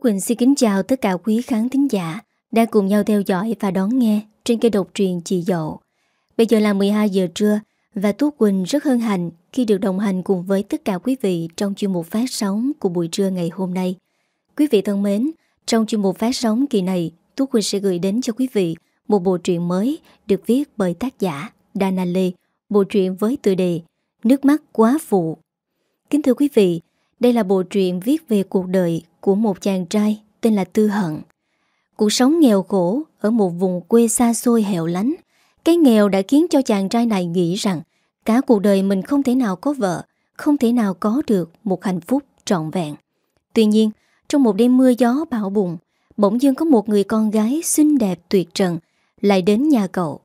Quỳnh xin kính chào tất cả quý khán thính giả đang cùng nhau theo dõi và đón nghe trên kênh độc truyện Chị Dậu. Bây giờ là 12 giờ trưa và Tú Quỳnh rất hân hạnh khi được đồng hành cùng với tất cả quý vị trong chuyên mục phát sóng của buổi trưa ngày hôm nay. Quý vị thân mến, trong chuyên mục phát sóng kỳ này, Tú Quỳnh sẽ gửi đến cho quý vị một bộ truyện mới được viết bởi tác giả Dana Lê, bộ truyện với tựa đề Nước mắt quá phụ. Kính thưa quý vị, đây là bộ truyện viết về cuộc đời của một chàng trai tên là Tư Hận. Cuộc sống nghèo khổ ở một vùng quê xa xôi hẻo lánh. Cái nghèo đã khiến cho chàng trai này nghĩ rằng cả cuộc đời mình không thể nào có vợ, không thể nào có được một hạnh phúc trọn vẹn. Tuy nhiên, trong một đêm mưa gió bão bùng, bỗng dưng có một người con gái xinh đẹp tuyệt trần lại đến nhà cậu.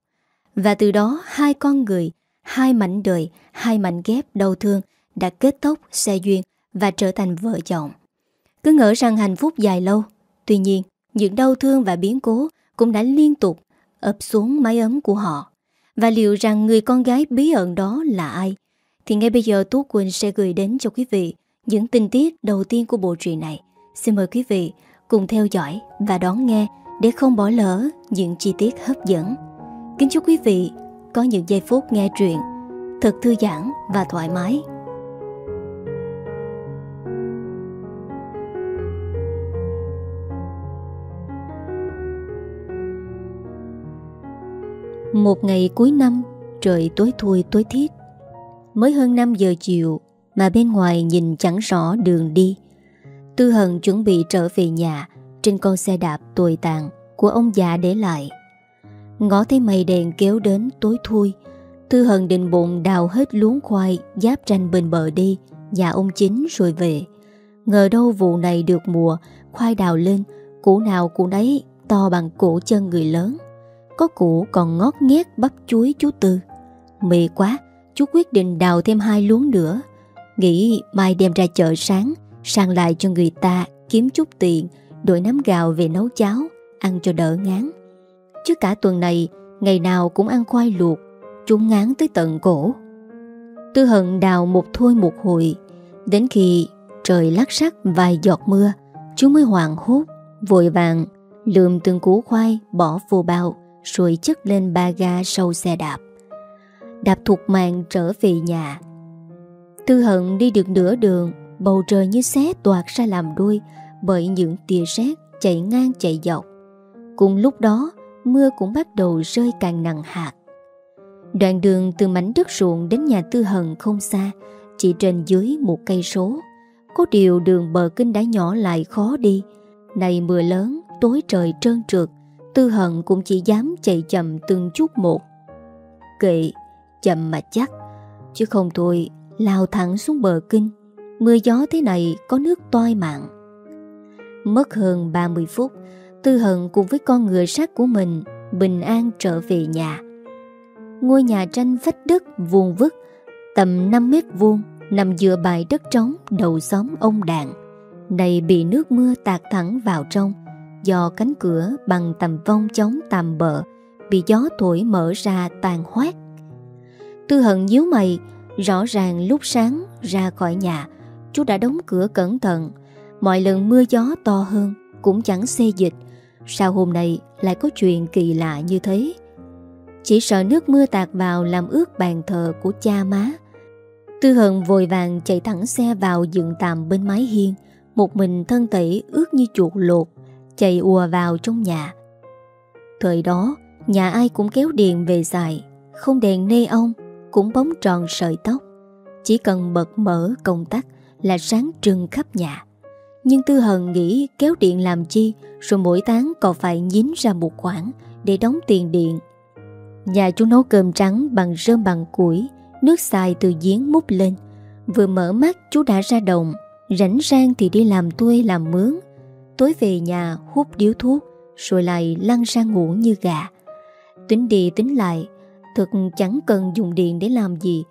Và từ đó hai con người, hai mảnh đời, hai mảnh ghép đau thương đã kết thúc xe duyên và trở thành vợ chồng. Cứ ngỡ rằng hạnh phúc dài lâu, tuy nhiên những đau thương và biến cố cũng đã liên tục ập xuống mái ấm của họ. Và liệu rằng người con gái bí ẩn đó là ai? Thì ngay bây giờ Tú Quỳnh sẽ gửi đến cho quý vị những tình tiết đầu tiên của bộ truyện này. Xin mời quý vị cùng theo dõi và đón nghe để không bỏ lỡ những chi tiết hấp dẫn. Kính chúc quý vị có những giây phút nghe truyện thật thư giãn và thoải mái. Một ngày cuối năm, Trời tối thui tối thiết Mới hơn 5 giờ chiều Mà bên ngoài nhìn chẳng rõ đường đi, Tư Hận chuẩn bị trở về nhà Trên con xe đạp tồi tàn Của ông già để lại. Ngó thấy mây đèn kéo đến tối thui, Tư Hận định bụng đào hết luống khoai Giáp tranh bên bờ đi Nhà ông chính rồi về. Ngờ đâu vụ này được mùa, Khoai đào lên, Củ nào củ nấy to bằng cổ chân người lớn có củ còn ngót nghét bắp chuối chú Tư. Mì quá, Chú quyết định đào thêm hai luống nữa. Nghĩ mai đem ra chợ sáng, Sang lại cho người ta Kiếm chút tiền, Đổi nắm gạo về nấu cháo, Ăn cho đỡ ngán. Chứ cả tuần này, Ngày nào cũng ăn khoai luộc, Chú ngán tới tận cổ. Tư hận đào một thôi một hồi, Đến khi trời lắc sắc vài giọt mưa, Chú mới hoàng hốt, Vội vàng lượm từng củ khoai bỏ vô bao rồi chất lên ba ga sau xe đạp. Đạp thuộc mạng trở về nhà. Tư hận đi được nửa đường, bầu trời như xé toạt ra làm đuôi bởi những tia sét chạy ngang chạy dọc. Cùng lúc đó, mưa cũng bắt đầu rơi càng nặng hạt. Đoạn đường từ mảnh đất ruộng đến nhà tư hận không xa, chỉ trên dưới một cây số. Có điều đường bờ kinh đã nhỏ lại khó đi. Này mưa lớn, tối trời trơn trượt, Tư hận cũng chỉ dám chạy chậm từng chút một. Kệ, Chậm mà chắc, Chứ không thôi, lao thẳng xuống bờ kinh. Mưa gió thế này có nước toai mạng. Mất hơn 30 phút, Tư hận cùng với con ngựa sát của mình Bình an trở về nhà. Ngôi nhà tranh vách đất vuông vức, Tầm 5 mét vuông, Nằm giữa bãi đất trống đầu xóm ông đạn Này bị nước mưa tạt thẳng vào trong do cánh cửa bằng tầm vong chống tạm bờ bị gió thổi mở ra tàn hoát. Tư hận nhíu mày, rõ ràng lúc sáng ra khỏi nhà, chú đã đóng cửa cẩn thận. Mọi lần mưa gió to hơn cũng chẳng xê dịch. Sao hôm nay lại có chuyện kỳ lạ như thế? Chỉ sợ nước mưa tạt vào làm ướt bàn thờ của cha má. Tư hận vội vàng chạy thẳng xe vào dựng tạm bên mái hiên, một mình thân tẩy ướt như chuột lột chạy ùa vào trong nhà. Thời đó, nhà ai cũng kéo điện về dài, không đèn nê ông, cũng bóng tròn sợi tóc. Chỉ cần bật mở công tắc là sáng trưng khắp nhà. Nhưng Tư Hần nghĩ kéo điện làm chi rồi mỗi tháng còn phải nhín ra một khoản để đóng tiền điện. Nhà chú nấu cơm trắng bằng rơm bằng củi, nước xài từ giếng múc lên. Vừa mở mắt chú đã ra đồng, rảnh rang thì đi làm thuê làm mướn, Tối về nhà, hút điếu thuốc, Rồi lại lăn ra ngủ như gà. Tính đi tính lại, Thực chẳng cần dùng điện để làm gì.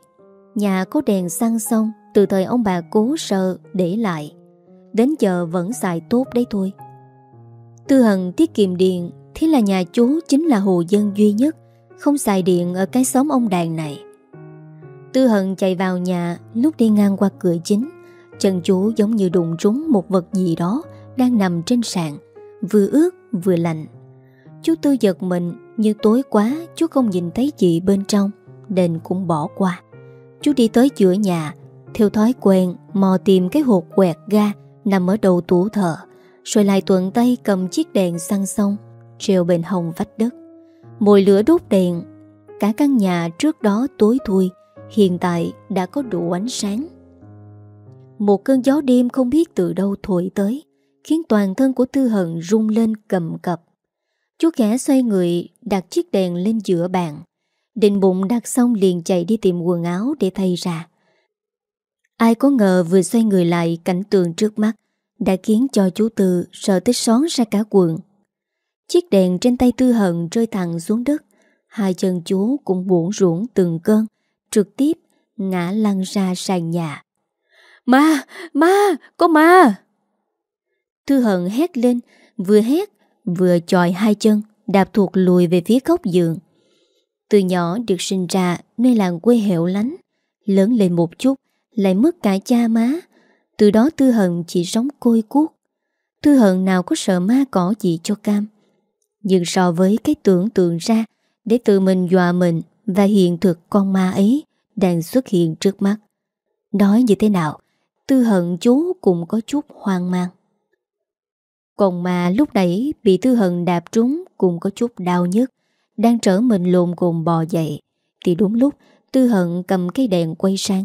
Nhà có đèn xăng xong, Từ thời ông bà cố sợ để lại. Đến giờ vẫn xài tốt đấy thôi. Tư hận tiết kiệm điện, Thế là nhà chú chính là hồ dân duy nhất, Không xài điện ở cái xóm ông đàn này. Tư hận chạy vào nhà, Lúc đi ngang qua cửa chính. Chân chú giống như đụng trúng một vật gì đó đang nằm trên sàn, Vừa ướt vừa lạnh. Chú Tư giật mình như tối quá, chú không nhìn thấy gì bên trong, Nên cũng bỏ qua. Chú đi tới giữa nhà, Theo thói quen, mò tìm cái hộp quẹt ga Nằm ở đầu tủ thờ, Rồi lại tuần tay cầm chiếc đèn xăng xong, Treo bên hồng vách đất. Mồi lửa đốt đèn, Cả căn nhà trước đó tối thui, Hiện tại đã có đủ ánh sáng. Một cơn gió đêm không biết từ đâu thổi tới. Khiến toàn thân của Tư Hận rung lên cầm cập Chú khẽ xoay người, đặt chiếc đèn lên giữa bàn Định bụng đặt xong liền chạy đi tìm quần áo để thay ra Ai có ngờ vừa xoay người lại, cảnh tượng trước mắt Đã khiến cho chú Tư sợ tới xón ra cả quần Chiếc đèn trên tay Tư Hận rơi thẳng xuống đất Hai chân chú cũng buồn ruộng từng cơn, Trực tiếp ngã lăn ra sàn nhà Ma! Ma! Có ma! Thư Hận hét lên, Vừa hét, vừa chòi hai chân, Đạp thuộc lùi về phía góc giường. Từ nhỏ được sinh ra Nơi làng quê hẻo lánh, Lớn lên một chút, Lại mất cả cha má. Từ đó Tư Hận chỉ sống côi cuốc. Tư Hận nào có sợ ma cỏ gì cho cam. Nhưng so với cái tưởng tượng ra, Để tự mình dọa mình Và hiện thực con ma ấy Đang xuất hiện trước mắt. Nói như thế nào Tư Hận chú cũng có chút hoang mang còn mà lúc nãy bị Tư Hận đạp trúng cũng có chút đau nhức, đang trở mình lồn cồn bò dậy. Thì đúng lúc Tư Hận cầm cây đèn quay sang.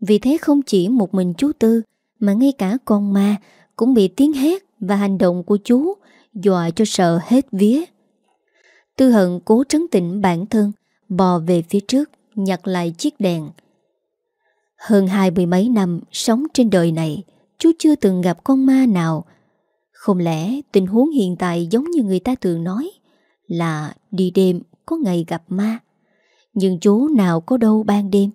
Vì thế không chỉ một mình chú Tư, mà ngay cả con ma cũng bị tiếng hét và hành động của chú dọa cho sợ hết vía. Tư Hận cố trấn tĩnh bản thân, bò về phía trước, nhặt lại chiếc đèn. Hơn hai mươi mấy năm sống trên đời này, chú chưa từng gặp con ma nào không lẽ tình huống hiện tại giống như người ta thường nói Là đi đêm có ngày gặp ma, Nhưng chú nào có đâu ban đêm?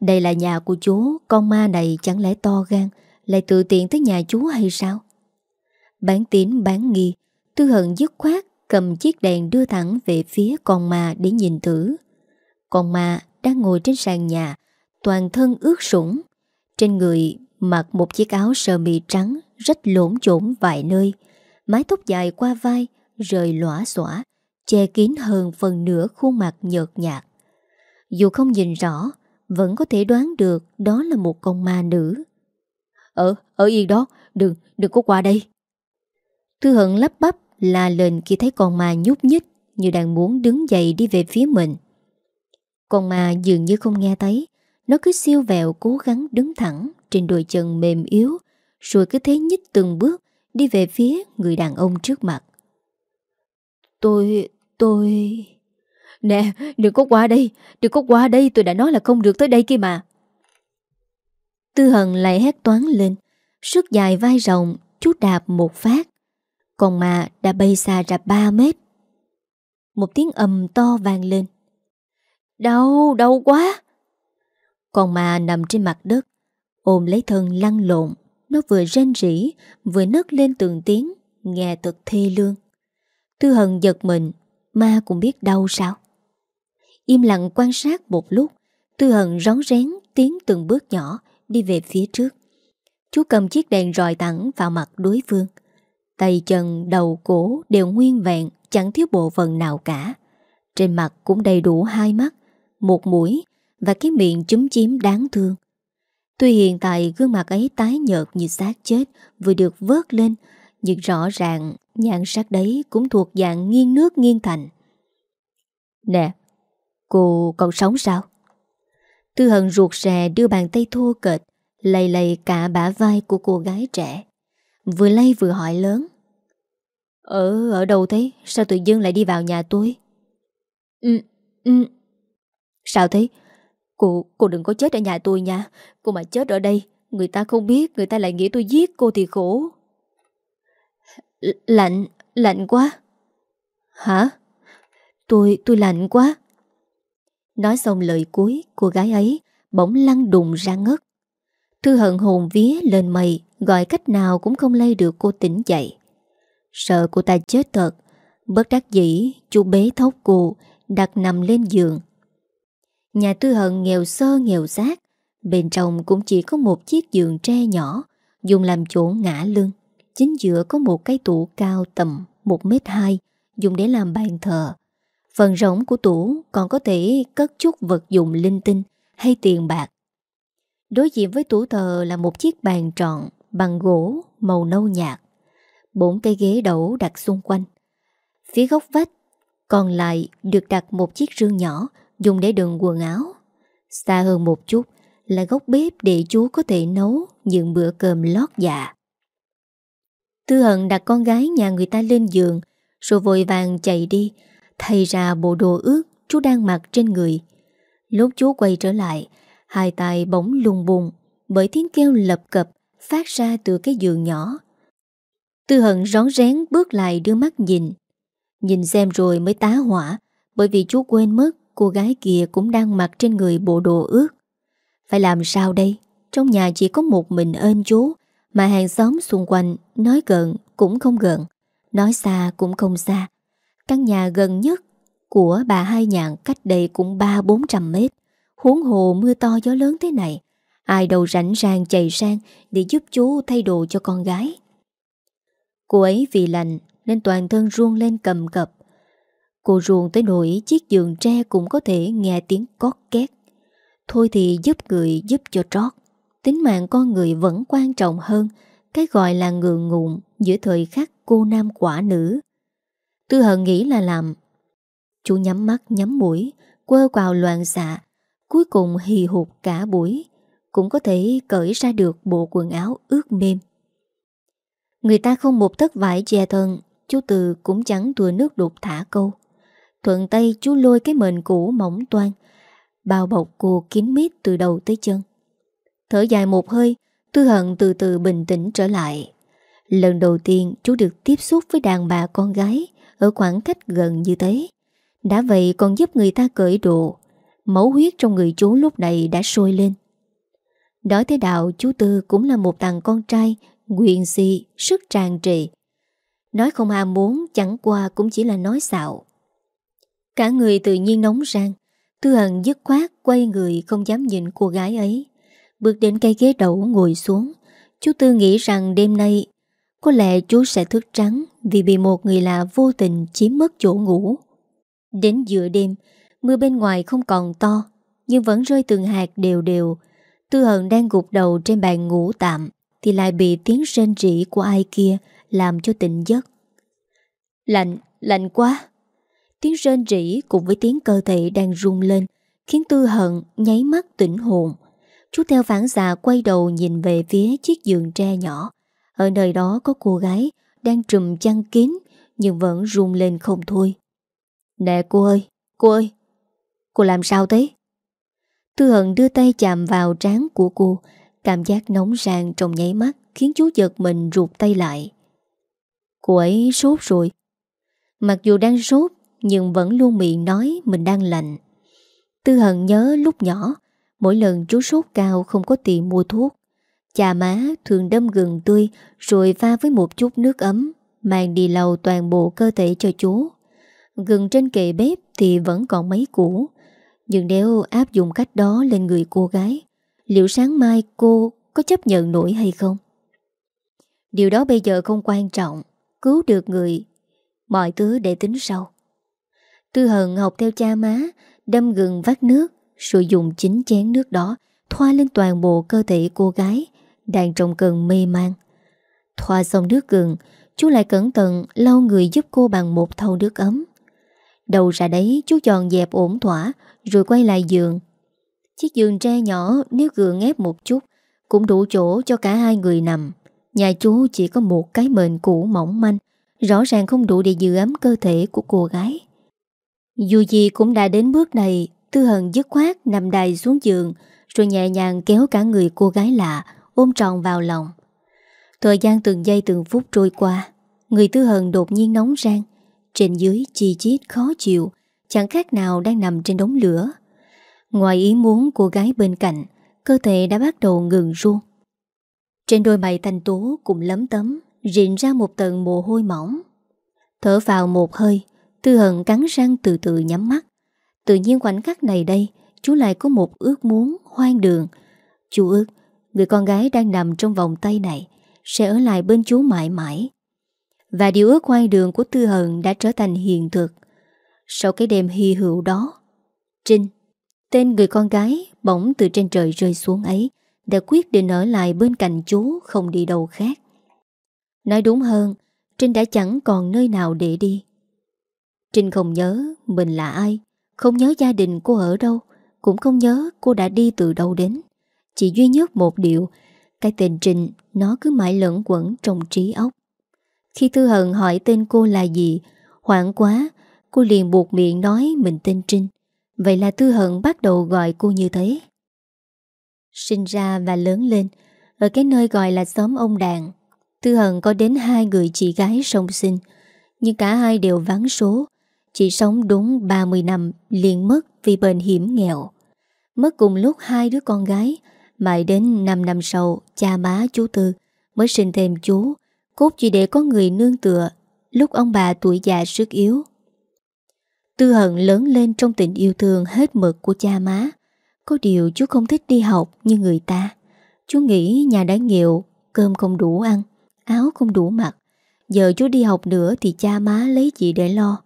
Đây là nhà của chú Con ma này chẳng lẽ to gan, Lại tự tiện tới nhà chú hay sao? Bán tín, bán nghi, Tư hận dứt khoát Cầm chiếc đèn đưa thẳng về phía con ma để nhìn thử. Con ma đang ngồi trên sàn nhà, Toàn thân ướt sũng, Trên người mặc một chiếc áo sơ mi trắng rách lỗn chổn vài nơi, mái tóc dài qua vai, rời lõa xõa, che kín hơn phần nửa khuôn mặt nhợt nhạt. Dù không nhìn rõ, vẫn có thể đoán được đó là một con ma nữ. Ở, ở yên đó, đừng, đừng có qua đây. Tư hận lắp bắp là lên khi thấy con ma nhúc nhích như đang muốn đứng dậy đi về phía mình. Con ma dường như không nghe thấy, nó cứ siêu vẹo cố gắng đứng thẳng trên đôi chân mềm yếu rồi cứ thế nhích từng bước Đi về phía người đàn ông trước mặt. Tôi... tôi... Nè, đừng có qua đây Đừng có qua đây, tôi đã nói là không được tới đây kia mà. Tư hận lại hét toán lên Sức dài vai rộng Chút đạp một phát Còn mà đã bay xa ra 3 mét. Một tiếng ầm to vang lên. Đau, đau quá! Còn mà nằm trên mặt đất Ôm lấy thân lăn lộn nó vừa rên rỉ Vừa nấc lên từng tiếng Nghe thật thê lương. Tư hận giật mình Ma cũng biết đau sao? Im lặng quan sát một lúc Tư hận rón rén tiến từng bước nhỏ Đi về phía trước. Chú cầm chiếc đèn rọi thẳng vào mặt đối phương. Tay chân, đầu, cổ đều nguyên vẹn Chẳng thiếu bộ phận nào cả. Trên mặt cũng đầy đủ hai mắt Một mũi Và cái miệng chúm chím đáng thương. Tuy hiện tại gương mặt ấy tái nhợt như xác chết vừa được vớt lên, nhưng rõ ràng nhan sắc đấy cũng thuộc dạng nghiêng nước nghiêng thành. Nè, cô còn sống sao? Tư hận ruột rè đưa bàn tay thô kệch, lầy lầy cả bả vai của cô gái trẻ. Vừa lay vừa hỏi lớn. Ở, ở đâu thế? Sao tự dưng lại đi vào nhà tôi? Ừ, ừ. Sao thế? Cô, cô đừng có chết ở nhà tôi nha. Cô mà chết ở đây Người ta không biết Người ta lại nghĩ tôi giết cô thì khổ. L Lạnh, lạnh quá. Hả? Tôi, tôi lạnh quá. Nói xong lời cuối Cô gái ấy bỗng lăn đùng ra ngất. Thư hận hồn vía lên mây Gọi cách nào cũng không lay được cô tỉnh dậy. Sợ cô ta chết thật Bất đắc dĩ Chú bế thốc cô Đặt nằm lên giường. Nhà tư hận nghèo sơ nghèo rác Bên trong cũng chỉ có một chiếc giường tre nhỏ, Dùng làm chỗ ngã lưng Chính giữa có một cái tủ cao tầm 1m2 dùng để làm bàn thờ. Phần rỗng của tủ còn có thể cất chút vật dụng linh tinh hay tiền bạc. Đối diện với tủ thờ là một chiếc bàn tròn bằng gỗ màu nâu nhạt. Bốn cây ghế đẩu đặt xung quanh. Phía góc vách còn lại được đặt một chiếc rương nhỏ dùng để đựng quần áo. Xa hơn một chút là góc bếp để chú có thể nấu những bữa cơm lót dạ. Tư hận đặt con gái nhà người ta lên giường, rồi vội vàng chạy đi, thay ra bộ đồ ướt chú đang mặc trên người. Lúc chú quay trở lại, hai tay bỗng lùng bùng bởi tiếng kêu lập cập phát ra từ cái giường nhỏ. Tư hận rón rén bước lại đưa mắt nhìn. Nhìn xem rồi mới tá hỏa bởi vì chú quên mất cô gái kia cũng đang mặc trên người bộ đồ ướt. Phải làm sao đây? Trong nhà chỉ có một mình ơn chú mà hàng xóm xung quanh nói gần cũng không gần, nói xa cũng không xa. Căn nhà gần nhất của bà hai nhạn cách đây cũng ba bốn trăm mét. Huống hồ mưa to gió lớn thế này, ai đâu rảnh ràng chạy sang để giúp chú thay đồ cho con gái. Cô ấy vì lạnh nên toàn thân ruông lên cầm cập. Cô ruồn tới nỗi chiếc giường tre cũng có thể nghe tiếng cót két. Thôi thì giúp người giúp cho trót. Tính mạng con người vẫn quan trọng hơn cái gọi là ngượng ngụm giữa thời khắc cô nam quả nữ. Tư hận nghĩ là làm. Chú nhắm mắt nhắm mũi, quơ quào loạn xạ, cuối cùng hì hụt cả buổi, cũng có thể cởi ra được bộ quần áo ướt mềm. Người ta không một tất vải che thân, chú Từ cũng chẳng thừa nước đục thả câu. Thuận tay chú lôi cái mền cũ mỏng toan, bao bọc cô kín mít từ đầu tới chân. Thở dài một hơi, Tư Hận từ từ bình tĩnh trở lại. Lần đầu tiên chú được tiếp xúc với đàn bà con gái ở khoảng cách gần như thế. Đã vậy còn giúp người ta cởi đồ. Máu huyết trong người chú lúc này đã sôi lên. Nói thế đạo chú Tư cũng là một thằng con trai quyền si, sức tràn trì. Nói không ham muốn chẳng qua cũng chỉ là nói xạo. Cả người tự nhiên nóng rang, Tư Hận dứt khoát quay người không dám nhìn cô gái ấy. Bước đến cây ghế đậu ngồi xuống Chú Tư nghĩ rằng đêm nay Có lẽ chú sẽ thức trắng Vì bị một người lạ vô tình chiếm mất chỗ ngủ. Đến giữa đêm Mưa bên ngoài không còn to Nhưng vẫn rơi từng hạt đều đều. Tư hận đang gục đầu trên bàn ngủ tạm Thì lại bị tiếng rên rỉ của ai kia Làm cho tỉnh giấc. Lạnh, lạnh quá. Tiếng rên rỉ cùng với tiếng cơ thể đang rung lên Khiến tư hận nháy mắt tỉnh hồn Chú theo phản xạ dạ quay đầu nhìn về phía chiếc giường tre nhỏ. Ở nơi đó có cô gái đang trùm chăn kín nhưng vẫn run lên không thôi. Nè cô ơi, cô ơi, cô làm sao thế? Tư hận đưa tay chạm vào trán của cô, cảm giác nóng ràng trong nháy mắt khiến chú giật mình rụt tay lại. Cô ấy sốt rồi. Mặc dù đang sốt nhưng vẫn luôn miệng nói mình đang lạnh. Tư hận nhớ lúc nhỏ, Mỗi lần chú sốt cao không có tiền mua thuốc Cha má thường đâm gừng tươi Rồi pha với một chút nước ấm, Mang đi lầu toàn bộ cơ thể cho chú Gừng trên kệ bếp thì vẫn còn mấy củ, Nhưng nếu áp dụng cách đó lên người cô gái, Liệu sáng mai cô có chấp nhận nổi hay không? Điều đó bây giờ không quan trọng, Cứu được người, Mọi thứ để tính sau Tư hận học theo cha má Đâm gừng vắt nước rồi dùng chính chén nước đó thoa lên toàn bộ cơ thể cô gái đang trong cơn mê man. Thoa xong nước gừng, chú lại cẩn thận lau người giúp cô bằng một thau nước ấm. Đầu ra đấy chú dọn dẹp ổn thỏa rồi quay lại giường. Chiếc giường tre nhỏ nếu gượng ép một chút cũng đủ chỗ cho cả hai người nằm. Nhà chú chỉ có một cái mền cũ mỏng manh, rõ ràng không đủ để giữ ấm cơ thể của cô gái. Dù gì cũng đã đến bước này, Tư hận dứt khoát nằm đài xuống giường, Rồi nhẹ nhàng kéo cả người cô gái lạ, Ôm tròn vào lòng. Thời gian từng giây từng phút trôi qua, Người tư hận đột nhiên nóng rang, Trên dưới chi chít khó chịu, Chẳng khác nào đang nằm trên đống lửa. Ngoài ý muốn cô gái bên cạnh, Cơ thể đã bắt đầu ngừng ruông Trên đôi mày thanh tố cũng lấm tấm, Rịn ra một tầng mồ hôi mỏng. Thở vào một hơi Tư hận cắn răng từ từ nhắm mắt Tự nhiên khoảnh khắc này đây Chú lại có một ước muốn hoang đường Chú ước Người con gái đang nằm trong vòng tay này sẽ ở lại bên chú mãi mãi. Và điều ước hoang đường của Tư Hận đã trở thành hiện thực. Sau cái đêm hy hữu đó, Trinh, tên người con gái bỗng từ trên trời rơi xuống ấy, đã quyết định ở lại bên cạnh chú không đi đâu khác. Nói đúng hơn, Trinh đã chẳng còn nơi nào để đi. Trinh không nhớ mình là ai, không nhớ gia đình cô ở đâu, cũng không nhớ cô đã đi từ đâu đến. Chỉ duy nhất một điều, cái tên Trinh nó cứ mãi lẫn quẩn trong trí óc. Khi Tư Hận hỏi tên cô là gì, hoảng quá, cô liền buộc miệng nói mình tên Trinh. Vậy là Tư Hận bắt đầu gọi cô như thế. Sinh ra và lớn lên, ở cái nơi gọi là xóm ông đàn, Tư Hận có đến hai người chị gái song sinh, nhưng cả hai đều vắng số. Chị sống đúng 30 năm liền mất vì bệnh hiểm nghèo. Mất cùng lúc hai đứa con gái, mãi đến 5 năm sau, cha má chú Tư mới sinh thêm chú, cốt chỉ để có người nương tựa, lúc ông bà tuổi già sức yếu. Tư hận lớn lên trong tình yêu thương hết mực của cha má. Có điều chú không thích đi học như người ta. Chú nghĩ nhà đã nghèo, cơm không đủ ăn áo không đủ mặc. Giờ chú đi học nữa thì cha má lấy chị để lo.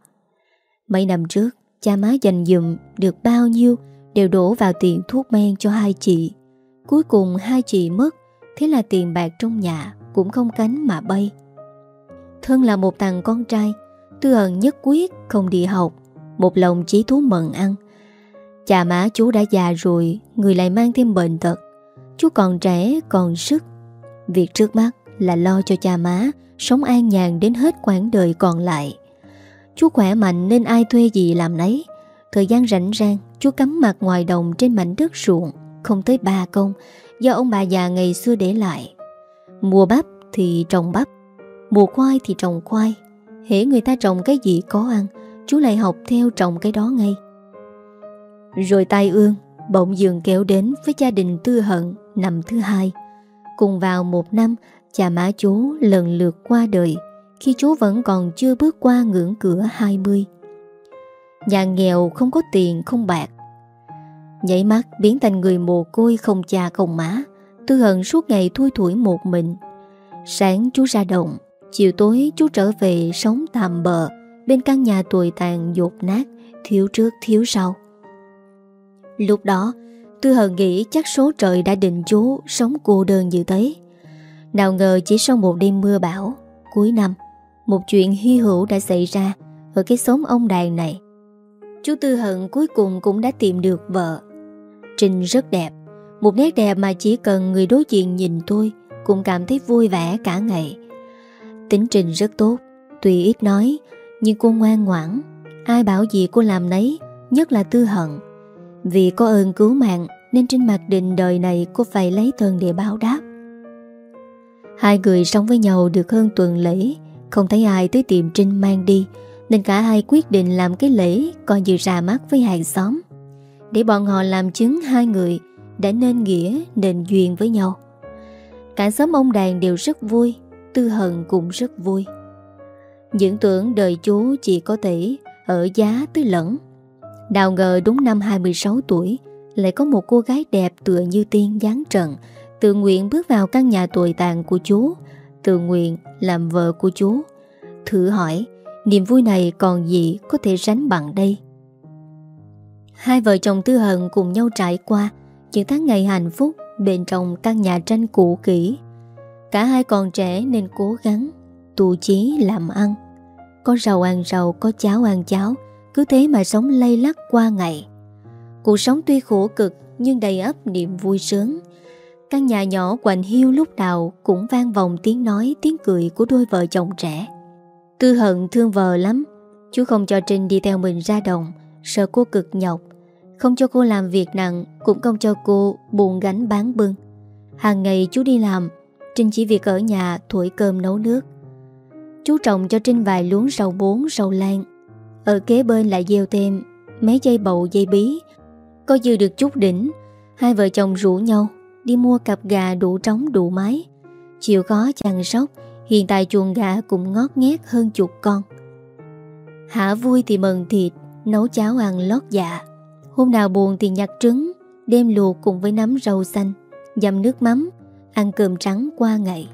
Mấy năm trước, cha má dành dùm được bao nhiêu đều đổ vào tiền thuốc men cho hai chị. Cuối cùng hai chị mất, thế là tiền bạc trong nhà cũng không cánh mà bay. Thân là một thằng con trai, Tư hận nhất quyết không đi học, một lòng chí thú mận ăn. Cha má chú đã già rồi, người lại mang thêm bệnh tật. Chú còn trẻ, còn sức. Việc trước mắt là lo cho cha má sống an nhàn đến hết quãng đời còn lại. Chú khỏe mạnh nên ai thuê gì làm nấy. Thời gian rảnh rang, chú cắm mặt ngoài đồng trên mảnh đất ruộng, không tới ba công, do ông bà già ngày xưa để lại. Mùa bắp thì trồng bắp, mùa khoai thì trồng khoai. Hễ người ta trồng cái gì có ăn, chú lại học theo trồng cái đó ngay. Rồi tai ương, bỗng dường kéo đến với gia đình tư hận năm thứ hai. Cùng vào một năm, Cha má chú lần lượt qua đời khi chú vẫn còn chưa bước qua ngưỡng cửa 20 Nhà nghèo không có tiền, không bạc. Nhảy mắt biến thành người mồ côi không cha không má, Tư hận suốt ngày thui thủi một mình. Sáng chú ra động Chiều tối chú trở về sống tạm bờ Bên căn nhà tồi tàn dột nát, Thiếu trước thiếu sau. Lúc đó, Tư hận nghĩ chắc số trời đã định chú Sống cô đơn như thế. Nào ngờ chỉ sau một đêm mưa bão, Cuối năm một chuyện hy hữu đã xảy ra Ở cái xóm ông đàn này. Chú Tư Hận cuối cùng cũng đã tìm được vợ. Trinh rất đẹp, Một nét đẹp mà chỉ cần người đối diện nhìn tôi Cũng cảm thấy vui vẻ cả ngày. Tính trình rất tốt, Tuy ít nói, Nhưng cô ngoan ngoãn, Ai bảo gì cô làm nấy, Nhất là Tư Hận. Vì có ơn cứu mạng Nên trên mặt định đời này cô phải lấy thân để báo đáp. Hai người sống với nhau được hơn tuần lễ không thấy ai tới tìm Trinh mang đi, Nên cả hai quyết định làm cái lễ Coi như ra mắt với hàng xóm. Để bọn họ làm chứng, hai người Đã nên nghĩa, nên duyên với nhau. Cả xóm ông đàn đều rất vui, Tư hận cũng rất vui. Những tưởng đời chú chỉ có thể Ở giá tới lẫn. Đào ngờ đúng năm 26 tuổi, Lại có một cô gái đẹp tựa như tiên giáng trần, Tự nguyện bước vào căn nhà tồi tàn của chú, Tự nguyện làm vợ của chú. Thử hỏi, Niềm vui này còn gì có thể sánh bằng đây? Hai vợ chồng Tư Hận cùng nhau trải qua Những tháng ngày hạnh phúc Bên trong căn nhà tranh cũ kỹ. Cả hai còn trẻ nên cố gắng tu chí làm ăn. Có rau ăn rau, Có cháo ăn cháo, Cứ thế mà sống lây lắc qua ngày. Cuộc sống tuy khổ cực Nhưng đầy ấp niềm vui sướng. Căn nhà nhỏ quạnh hiu lúc nào cũng vang vòng tiếng nói, tiếng cười của đôi vợ chồng trẻ. Tư hận thương vợ lắm, chú không cho Trinh đi theo mình ra đồng, sợ cô cực nhọc. Không cho cô làm việc nặng, cũng không cho cô buồn gánh bán bưng. Hàng ngày chú đi làm, Trinh chỉ việc ở nhà thổi cơm nấu nước. Chú trồng cho Trinh vài luống rau bốn, rau lan. Ở kế bên lại gieo thêm mấy dây bầu dây bí. Có dư được chút đỉnh, hai vợ chồng rủ nhau đi mua cặp gà đủ trống đủ mái. Chịu khó chăm sóc, hiện tại chuồng gà cũng ngót nghét hơn chục con. Hả vui thì mần thịt, nấu cháo ăn lót dạ. Hôm nào buồn thì nhặt trứng, đêm luộc cùng với nấm rau xanh, dầm nước mắm, ăn cơm trắng qua ngày.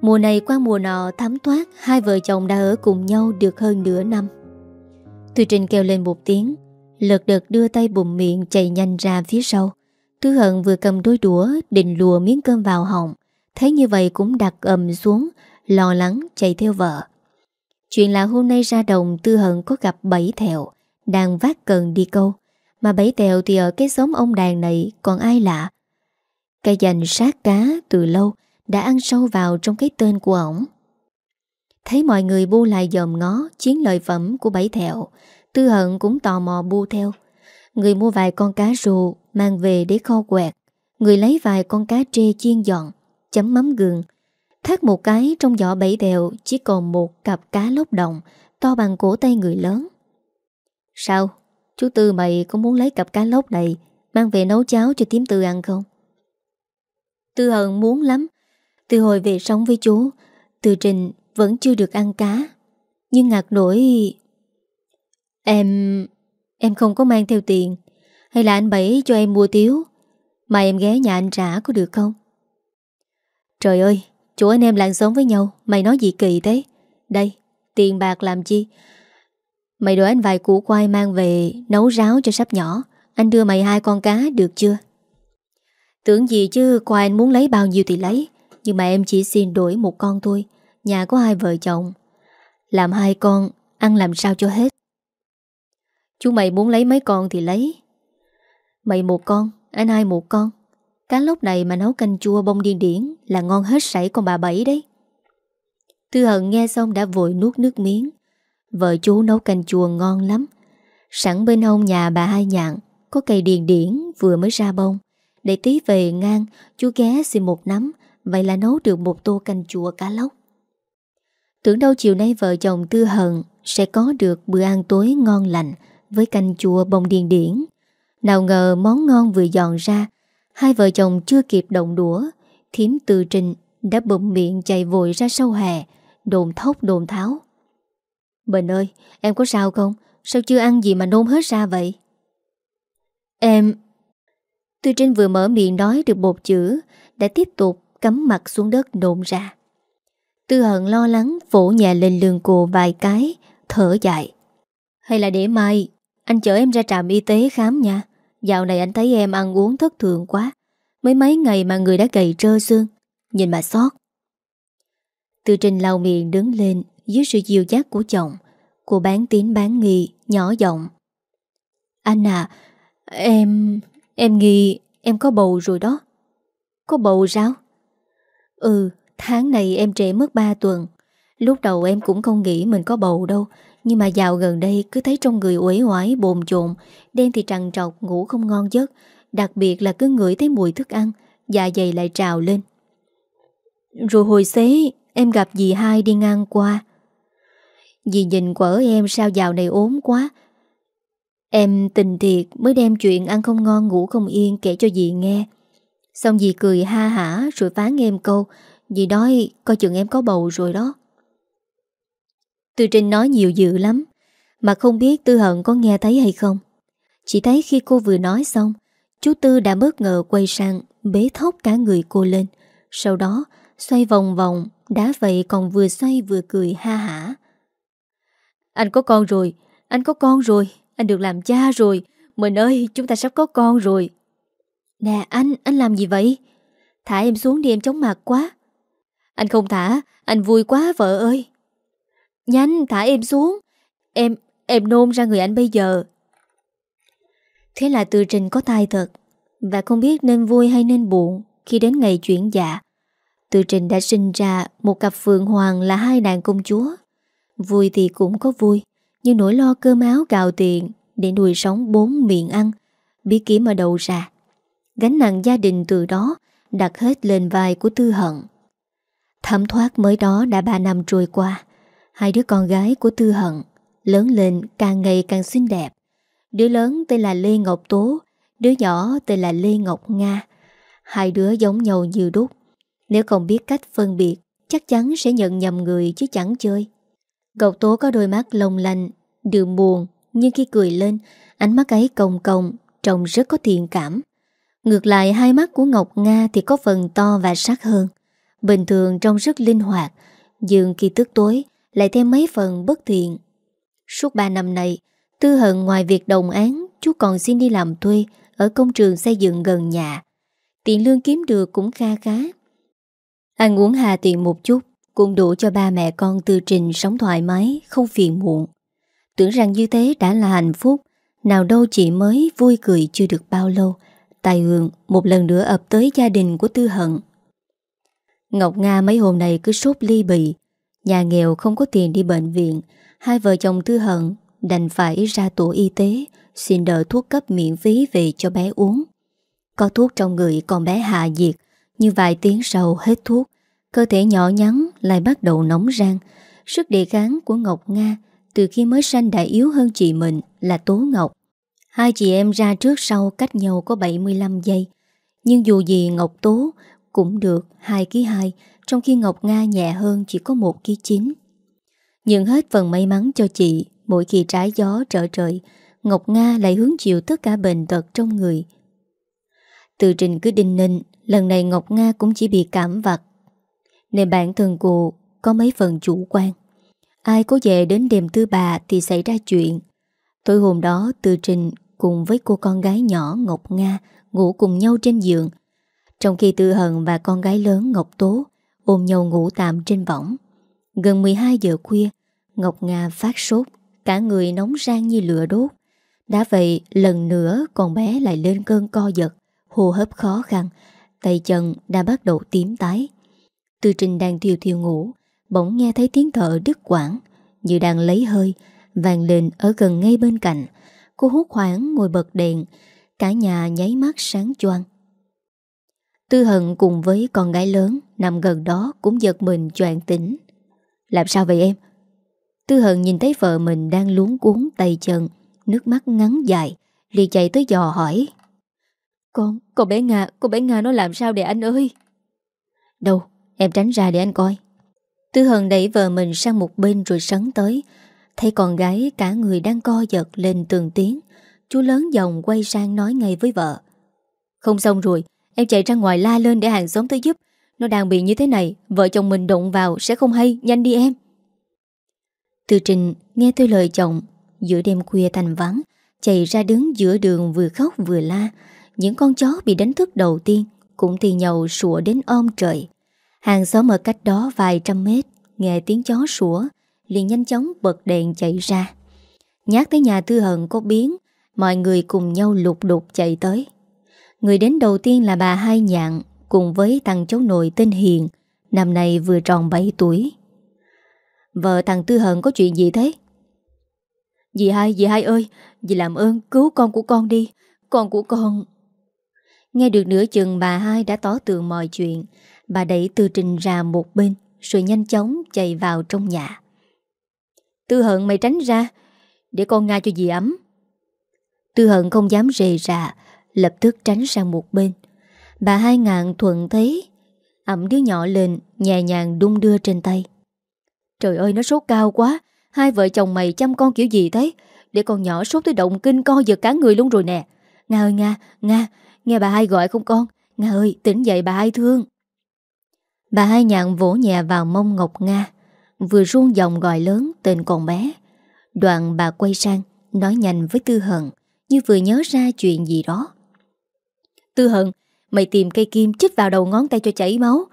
Mùa này qua mùa nọ thấm thoát Hai vợ chồng đã ở cùng nhau được hơn nửa năm Thùy Trinh kêu lên một tiếng Lật đật đưa tay bùm miệng chạy nhanh ra phía sau Tư hận vừa cầm đôi đũa, Định lùa miếng cơm vào họng. Thấy như vậy cũng đặt ầm xuống, Lo lắng chạy theo vợ. Chuyện là hôm nay ra đồng Tư hận có gặp bảy thẹo Đang vác cần đi câu. Mà bảy thẹo thì ở cái xóm ông đàn này, Còn ai lạ? Cái dành sát cá từ lâu Đã ăn sâu vào trong cái tên của ổng. Thấy mọi người bu lại dòm ngó Chiến lợi phẩm của bảy thẹo Tư hận cũng tò mò bu theo. Người mua vài con cá rù Mang về để kho quẹt. Người lấy vài con cá trê chiên giòn, Chấm mắm gừng. Thác một cái trong giỏ bảy đèo Chỉ còn một cặp cá lóc đồng To bằng cổ tay người lớn. Sao? Chú Tư mày có muốn lấy cặp cá lóc này Mang về nấu cháo cho tím Tư ăn không? Tư hận muốn lắm. Từ hồi về sống với chú Từ trình vẫn chưa được ăn cá. Nhưng ngạc nổi Em... Em không có mang theo tiền. Hay là anh Bảy cho em mua tiếu? Mà em ghé nhà anh trả có được không? Trời ơi, chỗ anh em làng sống với nhau, Mày nói gì kỳ thế? Đây, tiền bạc làm chi? Mày đổi anh vài củ khoai mang về Nấu ráo cho sắp nhỏ. Anh đưa mày hai con cá, được chưa? Tưởng gì chứ quay anh muốn lấy bao nhiêu thì lấy. Nhưng mà em chỉ xin đổi một con thôi. Nhà có hai vợ chồng. Làm hai con, Ăn làm sao cho hết? Chú mày muốn lấy mấy con thì lấy. Mày một con, Anh hai một con. Cá lóc này mà nấu canh chua bông điên điển Là ngon hết sảy con bà Bảy đấy. Tư hận nghe xong đã vội nuốt nước miếng. Vợ chú nấu canh chua ngon lắm. Sẵn bên hông nhà bà hai nhạn, Có cây điền điển vừa mới ra bông. Để tí về ngang, Chú ghé xin một nắm. Vậy là nấu được một tô canh chua cá lóc. Tưởng đâu chiều nay vợ chồng Tư Hận Sẽ có được bữa ăn tối ngon lành Với canh chua bông điền điển. Nào ngờ món ngon vừa dọn ra, Hai vợ chồng chưa kịp động đũa Thiếm từ trình đã bụng miệng chạy vội ra sâu hè, Đồn thốc đồn tháo. Bình ơi, em có sao không? Sao chưa ăn gì mà nôn hết ra vậy? Em Từ Trình vừa mở miệng nói được một chữ, Đã tiếp tục cắm mặt xuống đất nôn ra. Tư hận lo lắng vỗ nhà lên lưng cô vài cái, Thở dài. Hay là để mai Anh chở em ra trạm y tế khám nha. Dạo này anh thấy em ăn uống thất thường quá. Mấy mấy ngày mà người đã gầy trơ xương. Nhìn mà xót. Từ trình lau miệng đứng lên, Dưới sự dìu dắt của chồng, Cô bán tín bán nghi, Nhỏ giọng. Anh à Em Em nghi, em có bầu rồi đó. Có bầu sao? Ừ tháng này em trễ mất 3 tuần. Lúc đầu em cũng không nghĩ mình có bầu đâu nhưng mà dạo gần đây cứ thấy trong người uể oải, bồn chồn, Đen thì trằn trọc, ngủ không ngon giấc. Đặc biệt là cứ ngửi thấy mùi thức ăn Dạ dày lại trào lên. Rồi hồi xế, Em gặp dì hai đi ngang qua. Dì nhìn quở em sao dạo này ốm quá. Em tình thiệt mới đem chuyện ăn không ngon, ngủ không yên kể cho dì nghe. Xong dì cười ha hả rồi phán em câu, Dì nói coi chừng em có bầu rồi đó. Tư Trinh nói nhiều dữ lắm Mà không biết Tư Hận có nghe thấy hay không. Chỉ thấy khi cô vừa nói xong Chú Tư đã bất ngờ quay sang Bế thốc cả người cô lên. Sau đó xoay vòng vòng Đá vậy còn vừa xoay vừa cười ha hả. Anh có con rồi Anh có con rồi Anh được làm cha rồi Mình ơi chúng ta sắp có con rồi. Nè anh, anh làm gì vậy? Thả em xuống đi em chóng mặt quá. Anh không thả Anh vui quá vợ ơi. Nhanh thả em xuống. Em, em nôn ra người anh bây giờ. Thế là từ trình có tai thật Và không biết nên vui hay nên buồn Khi đến ngày chuyển dạ. Từ trình đã sinh ra Một cặp phượng hoàng là hai nàng công chúa. Vui thì cũng có vui Nhưng nỗi lo cơm áo gạo tiền Để nuôi sống bốn miệng ăn Biết kiếm ở đầu ra. Gánh nặng gia đình từ đó Đặt hết lên vai của Tư Hận. Thẩm thoát mới đó đã 3 năm trôi qua Hai đứa con gái của Tư Hận Lớn lên càng ngày càng xinh đẹp. Đứa lớn tên là Lê Ngọc Tố, Đứa nhỏ tên là Lê Ngọc Nga. Hai đứa giống nhau như đúc. Nếu không biết cách phân biệt, Chắc chắn sẽ nhận nhầm người chứ chẳng chơi. Ngọc Tố có đôi mắt lông lành Đường buồn, Nhưng khi cười lên, Ánh mắt ấy cồng cồng Trông rất có thiện cảm. Ngược lại, hai mắt của Ngọc Nga Thì có phần to và sắc hơn. Bình thường trông rất linh hoạt, Nhưng khi tức tối lại thêm mấy phần bất thiện. Suốt 3 năm này, Tư hận ngoài việc đồng án, Chú còn xin đi làm thuê Ở công trường xây dựng gần nhà. Tiền lương kiếm được cũng kha khá. Ăn uống hà tiện một chút, Cũng đủ cho ba mẹ con tư trình sống thoải mái, Không phiền muộn. Tưởng rằng như thế đã là hạnh phúc, Nào đâu chỉ mới vui cười chưa được bao lâu, Tài Hường một lần nữa ập tới gia đình của Tư Hận. Ngọc Nga mấy hôm nay cứ sốt ly bì Nhà nghèo không có tiền đi bệnh viện. Hai vợ chồng Tư Hận, đành phải ra tổ y tế, Xin đỡ thuốc cấp miễn phí về cho bé uống. Có thuốc trong người con bé hạ diệt Như vài tiếng sau hết thuốc. Cơ thể nhỏ nhắn lại bắt đầu nóng rang. Sức đề kháng của Ngọc Nga Từ khi mới sanh đã yếu hơn chị mình là Tố Ngọc. Hai chị em ra trước sau cách nhau có 75 giây. Nhưng dù gì Ngọc Tố cũng được 2 ký 2 trong khi Ngọc Nga nhẹ hơn chỉ có 1 kg 9 Nhưng hết phần may mắn cho chị, Mỗi khi trái gió trở trời, Ngọc Nga lại hứng chịu tất cả bệnh tật trong người. Từ trình cứ đinh ninh, Lần này Ngọc Nga cũng chỉ bị cảm vặt. Nên bản thân cô có mấy phần chủ quan. Ai có về đến đêm thứ ba thì xảy ra chuyện. Tối hôm đó, Từ Trình cùng với cô con gái nhỏ Ngọc Nga ngủ cùng nhau trên giường. Trong khi Tư Hận và con gái lớn Ngọc Tố ôm nhau ngủ tạm trên võng. Gần 12 giờ khuya, Ngọc Nga phát sốt, cả người nóng rang như lửa đốt. Đã vậy, lần nữa con bé lại lên cơn co giật, hô hấp khó khăn, tay chân đã bắt đầu tím tái. Tư Trình đang thiêu thiêu ngủ, bỗng nghe thấy tiếng thở đứt quãng, như đang lấy hơi, vàng lên ở gần ngay bên cạnh. Cô hút khoảng ngồi bật đèn, cả nhà nháy mắt sáng choang. Tư hận cùng với con gái lớn Nằm gần đó cũng giật mình choàng tỉnh. Làm sao vậy em? Tư hận nhìn thấy vợ mình đang luống cuốn tay chân Nước mắt ngắn dài liền chạy tới dò hỏi. Con, con bé Nga Con bé Nga nó làm sao để anh ơi? Đâu, em tránh ra để anh coi. Tư hận đẩy vợ mình sang một bên rồi sấn tới. Thấy con gái cả người đang co giật lên tường tiếng Chú lớn dòng quay sang nói ngay với vợ. Không xong rồi Em chạy ra ngoài la lên để hàng xóm tới giúp. Nó đang bị như thế này, Vợ chồng mình động vào sẽ không hay, Nhanh đi em. Từ trình nghe tôi lời chồng, Giữa đêm khuya thành vắng, Chạy ra đứng giữa đường vừa khóc vừa la. Những con chó bị đánh thức đầu tiên Cũng thì nhậu sủa đến ôm trời. Hàng xóm ở cách đó vài trăm mét, Nghe tiếng chó sủa, liền nhanh chóng bật đèn chạy ra. Nhát tới nhà tư hận có biến, Mọi người cùng nhau lục đục chạy tới. Người đến đầu tiên là bà Hai Nhạn cùng với thằng cháu nội tên Hiền, năm nay vừa tròn 7 tuổi. Vợ thằng Tư Hận có chuyện gì thế? Dì hai, dì hai ơi, dì làm ơn cứu con của con đi, con của con... Nghe được nửa chừng bà hai đã tỏ tường mọi chuyện, bà đẩy Tư Trình ra một bên, rồi nhanh chóng chạy vào trong nhà. Tư Hận mày tránh ra, để con Nga cho dì ấm. Tư Hận không dám rề rà, Lập tức tránh sang một bên. Bà hai ngạn thuận thấy ẩm đứa nhỏ lên, Nhẹ nhàng đung đưa trên tay. Trời ơi, nó sốt cao quá, Hai vợ chồng mày chăm con kiểu gì thế? Để con nhỏ sốt tới động kinh co giật cả người luôn rồi nè. Nga ơi, Nga Nga, Nghe bà hai gọi không con? Nga ơi, tỉnh dậy bà hai thương. Bà hai nhạn vỗ nhẹ vào mông Ngọc Nga, Vừa ruông giọng gọi lớn tên con bé. Đoạn bà quay sang, Nói nhanh với Tư Hận, Như vừa nhớ ra chuyện gì đó. Tư hận Mày tìm cây kim chích vào đầu ngón tay cho chảy máu,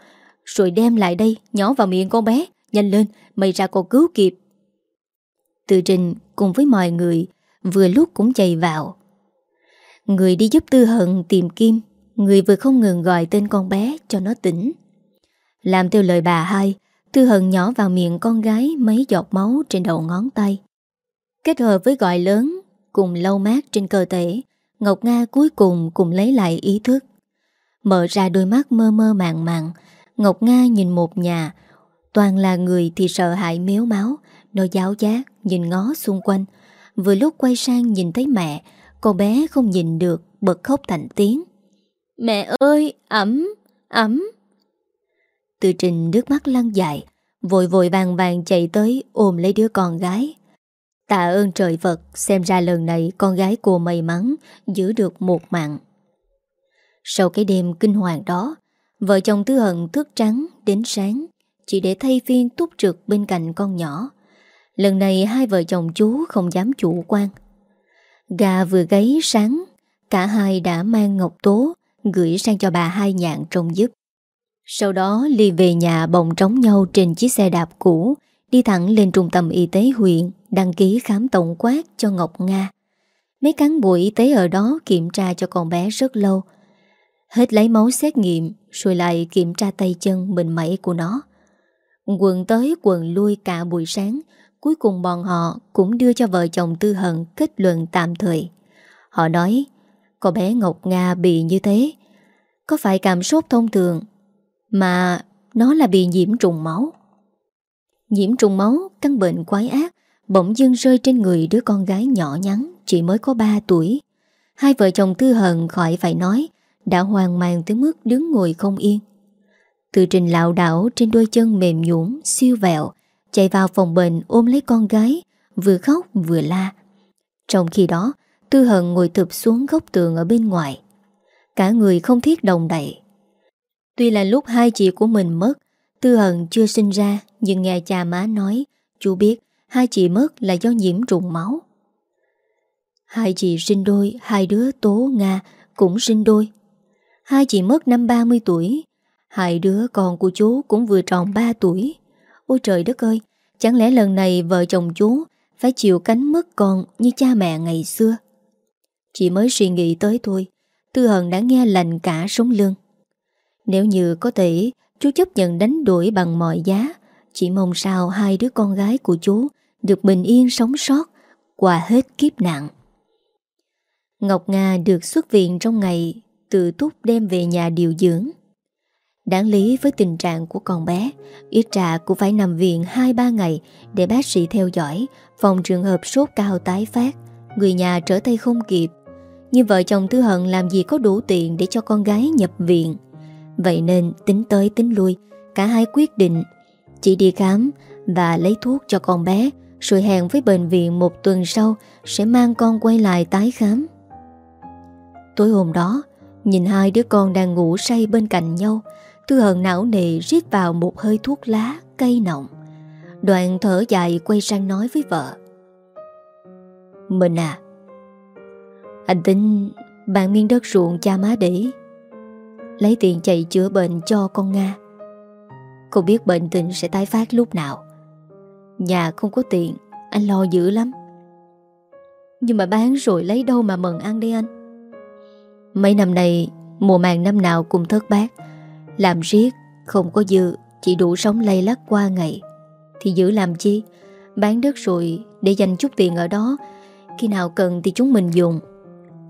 Rồi đem lại đây, Nhỏ vào miệng con bé. Nhanh lên, mày ra còn cứu kịp. Từ trình cùng với mọi người Vừa lúc cũng chạy vào. Người đi giúp Tư Hận tìm Kim, Người vừa không ngừng gọi tên con bé Cho nó tỉnh. Làm theo lời bà hai, Tư Hận nhỏ vào miệng con gái Mấy giọt máu trên đầu ngón tay. Kết hợp với gọi lớn Cùng lâu mát trên cơ thể Ngọc Nga cuối cùng cũng lấy lại ý thức. Mở ra đôi mắt mơ mơ màng màng Ngọc Nga nhìn một nhà. Toàn là người thì sợ hãi méo máu Nó giáo giác Nhìn ngó xung quanh. Vừa lúc quay sang nhìn thấy mẹ Cô bé không nhìn được Bật khóc thành tiếng. Mẹ ơi ẩm ẩm Từ trình nước mắt lăn dài Vội vội vàng vàng chạy tới Ôm lấy đứa con gái Tạ ơn trời vật xem ra lần này con gái cô may mắn giữ được một mạng. Sau cái đêm kinh hoàng đó, Vợ chồng Tư Hận thức trắng đến sáng Chỉ để thay phiên túc trực bên cạnh con nhỏ. Lần này hai vợ chồng chú không dám chủ quan. Gà vừa gáy sáng Cả hai đã mang ngọc tố Gửi sang cho bà hai nhạn trông giúp. Sau đó Ly về nhà bồng trống nhau Trên chiếc xe đạp cũ Đi thẳng lên trung tâm y tế huyện Đăng ký khám tổng quát cho Ngọc Nga Mấy cán bộ y tế ở đó Kiểm tra cho con bé rất lâu Hết lấy máu xét nghiệm Rồi lại kiểm tra tay chân mình mẩy của nó Quần tới quần lui cả buổi sáng Cuối cùng bọn họ cũng đưa cho vợ chồng Tư Hận kết luận tạm thời. Họ nói, cô bé Ngọc Nga bị như thế, có phải cảm sốt thông thường, mà nó là bị nhiễm trùng máu. Nhiễm trùng máu, căn bệnh quái ác, bỗng dưng rơi trên người đứa con gái nhỏ nhắn, chỉ mới có 3 tuổi. Hai vợ chồng Tư Hận khỏi phải nói, đã hoang mang tới mức đứng ngồi không yên. Từ trình lạo đảo trên đôi chân mềm nhũn siêu vẹo, Chạy vào phòng bệnh ôm lấy con gái Vừa khóc vừa la Trong khi đó Tư hận ngồi thụp xuống góc tường ở bên ngoài Cả người không thiết đồng đậy Tuy là lúc hai chị của mình mất Tư hận chưa sinh ra nhưng nghe cha má nói, Chú biết hai chị mất là do nhiễm trùng máu. Hai chị sinh đôi, Hai đứa Tố, Nga cũng sinh đôi. Hai chị mất năm 30 tuổi, Hai đứa con của chú cũng vừa tròn 3 tuổi. Ôi trời đất ơi, Chẳng lẽ lần này vợ chồng chú Phải chịu cánh mất con như cha mẹ ngày xưa? Chị mới suy nghĩ tới thôi, Tư Hận đã nghe lành cả sống lưng. Nếu như có thể, Chú chấp nhận đánh đuổi bằng mọi giá. Chỉ mong sao hai đứa con gái của chú Được bình yên sống sót Qua hết kiếp nạn. Ngọc Nga được xuất viện trong ngày, Tự túc đem về nhà điều dưỡng. Đáng lý với tình trạng của con bé, Ít trà cũng phải nằm viện 2-3 ngày Để bác sĩ theo dõi, Phòng trường hợp sốt cao tái phát, Người nhà trở tay không kịp. Nhưng vợ chồng Tư Hận làm gì có đủ tiền Để cho con gái nhập viện. Vậy nên tính tới tính lui, Cả hai quyết định chỉ đi khám và lấy thuốc cho con bé, Rồi hẹn với bệnh viện một tuần sau Sẽ mang con quay lại tái khám. Tối hôm đó, Nhìn hai đứa con đang ngủ say bên cạnh nhau, Tư hận não nề rít vào một hơi thuốc lá Cây nọng Đoạn thở dài quay sang nói với vợ. Mình à Anh tính Bạn miếng đất ruộng cha má để, Lấy tiền chạy chữa bệnh cho con Nga. Cô biết bệnh tình sẽ tái phát lúc nào. Nhà không có tiền, Anh lo dữ lắm. Nhưng mà bán rồi lấy đâu mà mừng ăn đi anh? Mấy năm nay, Mùa màng năm nào cũng thất bát. Làm riết, Không có dư, Chỉ đủ sống lay lắc qua ngày. Thì giữ làm chi? Bán đất rồi để dành chút tiền ở đó. Khi nào cần thì chúng mình dùng.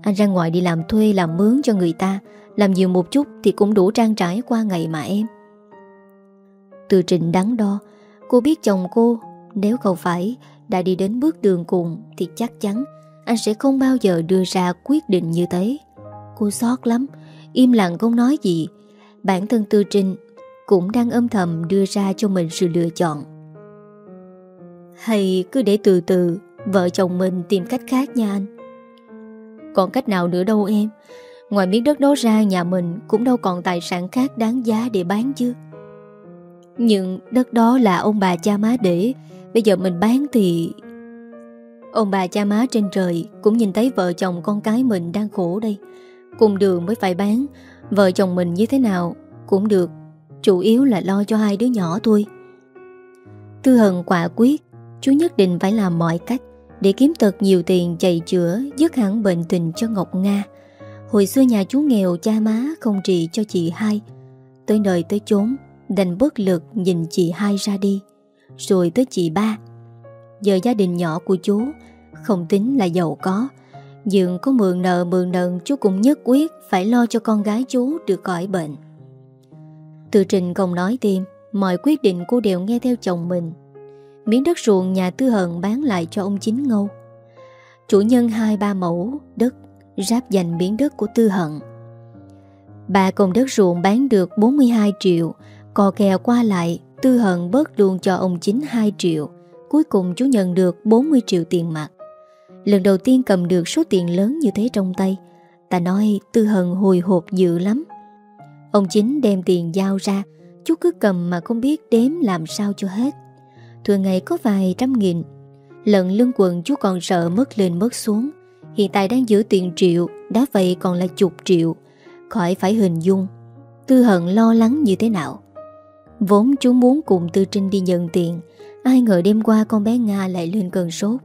Anh ra ngoài đi làm thuê, làm mướn cho người ta. Làm nhiều một chút Thì cũng đủ trang trải qua ngày mà em. Từ trình đắn đo, Cô biết chồng cô, Nếu không phải đã đi đến bước đường cùng Thì chắc chắn Anh sẽ không bao giờ đưa ra quyết định như thế Cô xót lắm, Im lặng không nói gì bản thân Tư Trinh cũng đang âm thầm đưa ra cho mình sự lựa chọn. Hay cứ để từ từ vợ chồng mình tìm cách khác nha anh. Còn cách nào nữa đâu em. Ngoài miếng đất đó ra nhà mình cũng đâu còn tài sản khác đáng giá để bán chứ. Nhưng đất đó là ông bà cha má để. Bây giờ mình bán thì Ông bà cha má trên trời Cũng nhìn thấy vợ chồng con cái mình đang khổ đây. Cùng đường mới phải bán. Vợ chồng mình như thế nào Cũng được. Chủ yếu là lo cho hai đứa nhỏ thôi. Tư hận quả quyết, Chú nhất định phải làm mọi cách Để kiếm thật nhiều tiền chạy chữa, Dứt hẳn bệnh tình cho Ngọc Nga. Hồi xưa nhà chú nghèo, cha má Không trị cho chị hai. Tới nơi tới chốn Đành bất lực nhìn chị hai ra đi Rồi tới chị ba Giờ gia đình nhỏ của chú Không tính là giàu có nhưng có mượn nợ mượn nần chú cũng nhất quyết phải lo cho con gái chú được khỏi bệnh. Từ trình không nói thêm, mọi quyết định cô đều nghe theo chồng mình. Miếng đất ruộng nhà tư hận bán lại cho ông Chính Ngâu. Chủ nhân hai ba mẫu đất ráp dành miếng đất của tư hận. Bà cùng đất ruộng bán được 42 triệu, cò kè qua lại, tư hận bớt luôn cho ông Chính 2 triệu. Cuối cùng chú nhận được 40 triệu tiền mặt. Lần đầu tiên cầm được số tiền lớn như thế trong tay Ta nói tư hận hồi hộp dữ lắm. Ông chính đem tiền giao ra Chú cứ cầm mà không biết đếm làm sao cho hết. Thường ngày có vài trăm nghìn. Lần lưng quần chú còn sợ mất lên mất xuống. Hiện tại đang giữ tiền triệu Đã vậy còn là chục triệu. Khỏi phải hình dung Tư hận lo lắng như thế nào? Vốn chú muốn cùng Tư Trinh đi nhận tiền, Ai ngờ đêm qua con bé Nga lại lên cơn sốt.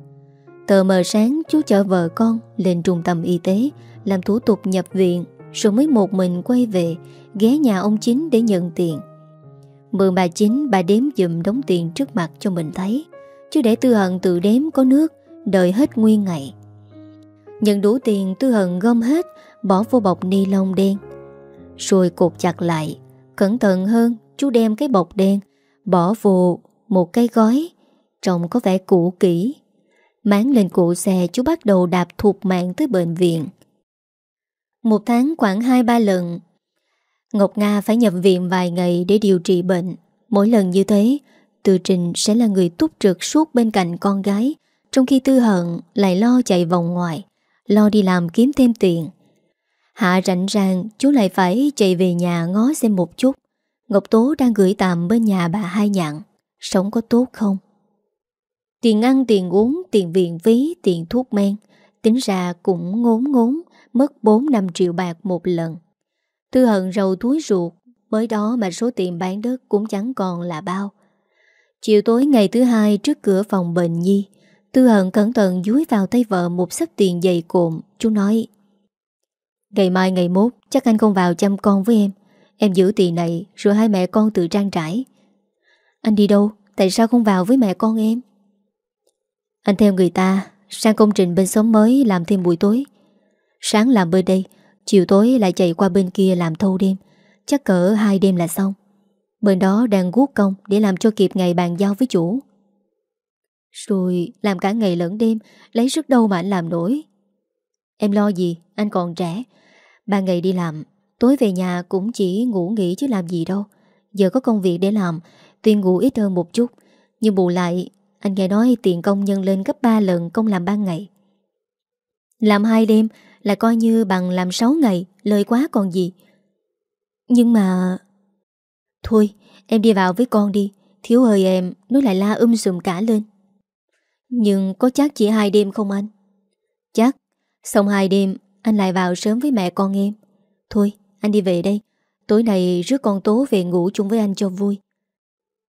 Tờ mờ sáng, chú chở vợ con lên trung tâm y tế, Làm thủ tục nhập viện, Rồi mới một mình quay về, Ghé nhà ông Chính để nhận tiền. Mượn bà Chính, bà đếm dùm đóng tiền trước mặt cho mình thấy, Chứ để Tư Hận tự đếm có nước, Đợi hết nguyên ngày. Nhận đủ tiền, Tư Hận gom hết, Bỏ vô bọc ni lông đen Rồi cột chặt lại, Cẩn thận hơn chú đem cái bọc đen, Bỏ vô một cái gói, Trông có vẻ cũ kỹ. Máng lên cụ xe, chú bắt đầu đạp thuộc mạng tới bệnh viện. Một tháng khoảng 2-3 lần, Ngọc Nga phải nhập viện vài ngày để điều trị bệnh. Mỗi lần như thế, Từ Trình sẽ là người túc trực suốt bên cạnh con gái, Trong khi Tư Hận lại lo chạy vòng ngoài, Lo đi làm kiếm thêm tiền. Hạ rảnh ràng, chú lại phải chạy về nhà ngó xem một chút. Ngọc Tố đang gửi tạm bên nhà bà hai nhạn Sống có tốt không? Tiền ăn, tiền uống, tiền viện phí, tiền thuốc men. Tính ra cũng ngốn ngốn Mất 4-5 triệu bạc một lần. Tư hận rầu túi ruột Mới đó mà số tiền bán đất Cũng chẳng còn là bao. Chiều tối ngày thứ hai trước cửa phòng bệnh nhi Tư hận cẩn thận dúi vào tay vợ Một sắp tiền dày cộm. Chú nói Ngày mai ngày mốt chắc anh không vào chăm con với em. Em giữ tiền này, Rồi hai mẹ con tự trang trải. Anh đi đâu? Tại sao không vào với mẹ con em? Anh theo người ta, Sang công trình bên xóm mới làm thêm buổi tối. Sáng làm bên đây, Chiều tối lại chạy qua bên kia làm thâu đêm. Chắc cỡ hai đêm là xong. Bên đó đang guốc công Để làm cho kịp ngày bàn giao với chủ. Rồi làm cả ngày lẫn đêm, Lấy sức đâu mà anh làm nổi. Em lo gì? Anh còn trẻ. Ba ngày đi làm Tối về nhà cũng chỉ ngủ nghỉ chứ làm gì đâu. Giờ có công việc để làm Tuy ngủ ít hơn một chút. Nhưng bù lại, Anh nghe nói tiền công nhân lên gấp 3 lần công làm ban ngày. Làm hai đêm Là coi như bằng làm 6 ngày, Lời quá còn gì. Nhưng mà Thôi, em đi vào với con đi. Thiếu hơi em, Nó lại la um sùm cả lên. Nhưng có chắc chỉ hai đêm không anh? Chắc. Xong hai đêm, Anh lại vào sớm với mẹ con em. Thôi anh đi về đây. Tối nay rước con Tố về ngủ chung với anh cho vui.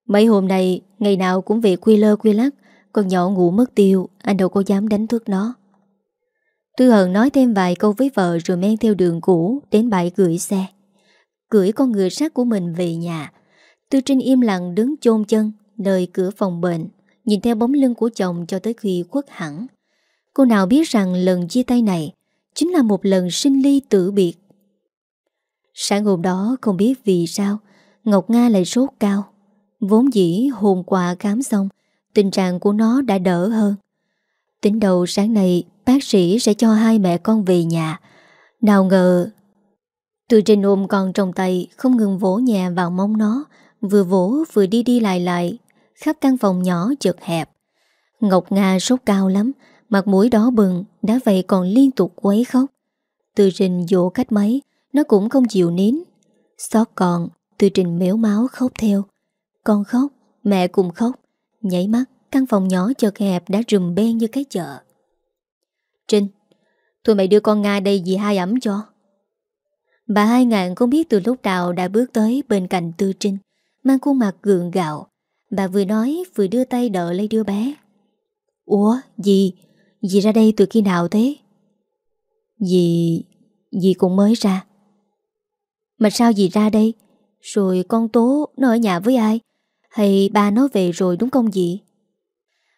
Mấy hôm nay, Ngày nào cũng về quy lơ quy lắc Con nhỏ ngủ mất tiêu, Anh đâu có dám đánh thức nó. Tư Hận nói thêm vài câu với vợ Rồi men theo đường cũ Đến bãi gửi xe. Gửi con ngựa sát của mình về nhà. Tư Trinh im lặng đứng chôn chân, Nơi cửa phòng bệnh, Nhìn theo bóng lưng của chồng cho tới khi khuất hẳn. Cô nào biết rằng lần chia tay này Chính là một lần sinh ly tử biệt. Sáng hôm đó không biết vì sao, Ngọc Nga lại sốt cao. Vốn dĩ hôm qua khám xong, Tình trạng của nó đã đỡ hơn. Tính đầu sáng nay, Bác sĩ sẽ cho hai mẹ con về nhà. Nào ngờ, Từ trên ôm con trong tay, Không ngừng vỗ nhà vào mông nó, Vừa vỗ vừa đi đi lại lại, Khắp căn phòng nhỏ chật hẹp. Ngọc Nga sốt cao lắm, Mặt mũi đó bừng, Đã vậy còn liên tục quấy khóc. Từ trình vỗ cách mấy nó cũng không chịu nín. Xót con Từ trình méo máu khóc theo. Con khóc, Mẹ cùng khóc. Nhảy mắt, Căn phòng nhỏ chật hẹp đã rùm ben như cái chợ. Trinh Thôi mày đưa con Nga đây dì hai ẩm cho. Bà hai Ngạn không biết từ lúc nào đã bước tới bên cạnh Tư Trinh Mang khuôn mặt gượng gạo. Bà vừa nói, vừa đưa tay đỡ lấy đứa bé. Ủa, dì Dì ra đây từ khi nào thế? Dì Dì cũng mới ra mà sao dì ra đây? Rồi con Tố nó ở nhà với ai? Hay ba nó về rồi đúng không dì?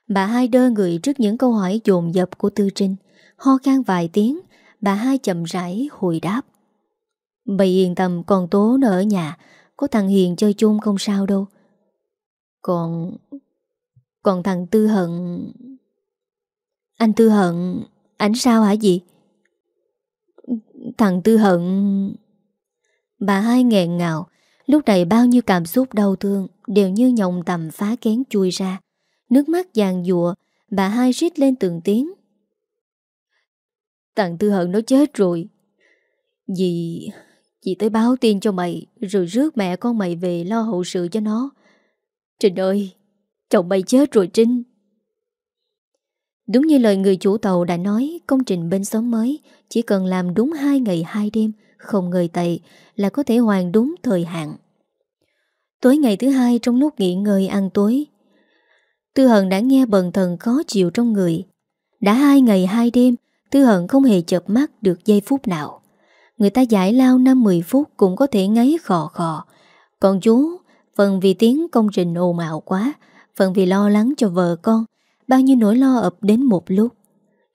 Bà hai đơ người trước những câu hỏi dồn dập của Tư Trinh. Ho khan vài tiếng, Bà hai chậm rãi hồi đáp. Bà yên tâm, con Tố nó ở nhà. Có thằng Hiền chơi chung không sao đâu. Còn Còn thằng Tư Hận Anh Tư Hận, ảnh sao hả dì? Thằng Tư Hận Bà hai nghẹn ngào. Lúc này bao nhiêu cảm xúc đau thương Đều như nhồng tầm phá kén chui ra. Nước mắt giàn dụa Bà hai rít lên từng tiếng. Tặng tư hận nó chết rồi. Dì Dì tới báo tin cho mày, Rồi rước mẹ con mày về lo hậu sự cho nó. Trinh ơi, Chồng mày chết rồi Trinh. Đúng như lời người chủ tàu đã nói, Công trình bên xóm mới Chỉ cần làm đúng 2 ngày 2 đêm không ngời tậy Là có thể hoàn đúng thời hạn. Tối ngày thứ hai trong lúc nghỉ ngơi ăn tối, Tư Hận đã nghe bần thần khó chịu trong người. Đã hai ngày hai đêm, Tư Hận không hề chợp mắt được giây phút nào. Người ta giải lao 5-10 phút cũng có thể ngáy khò khò. Còn chú, Phần vì tiếng công trình ồn ào quá, Phần vì lo lắng cho vợ con, Bao nhiêu nỗi lo ập đến một lúc.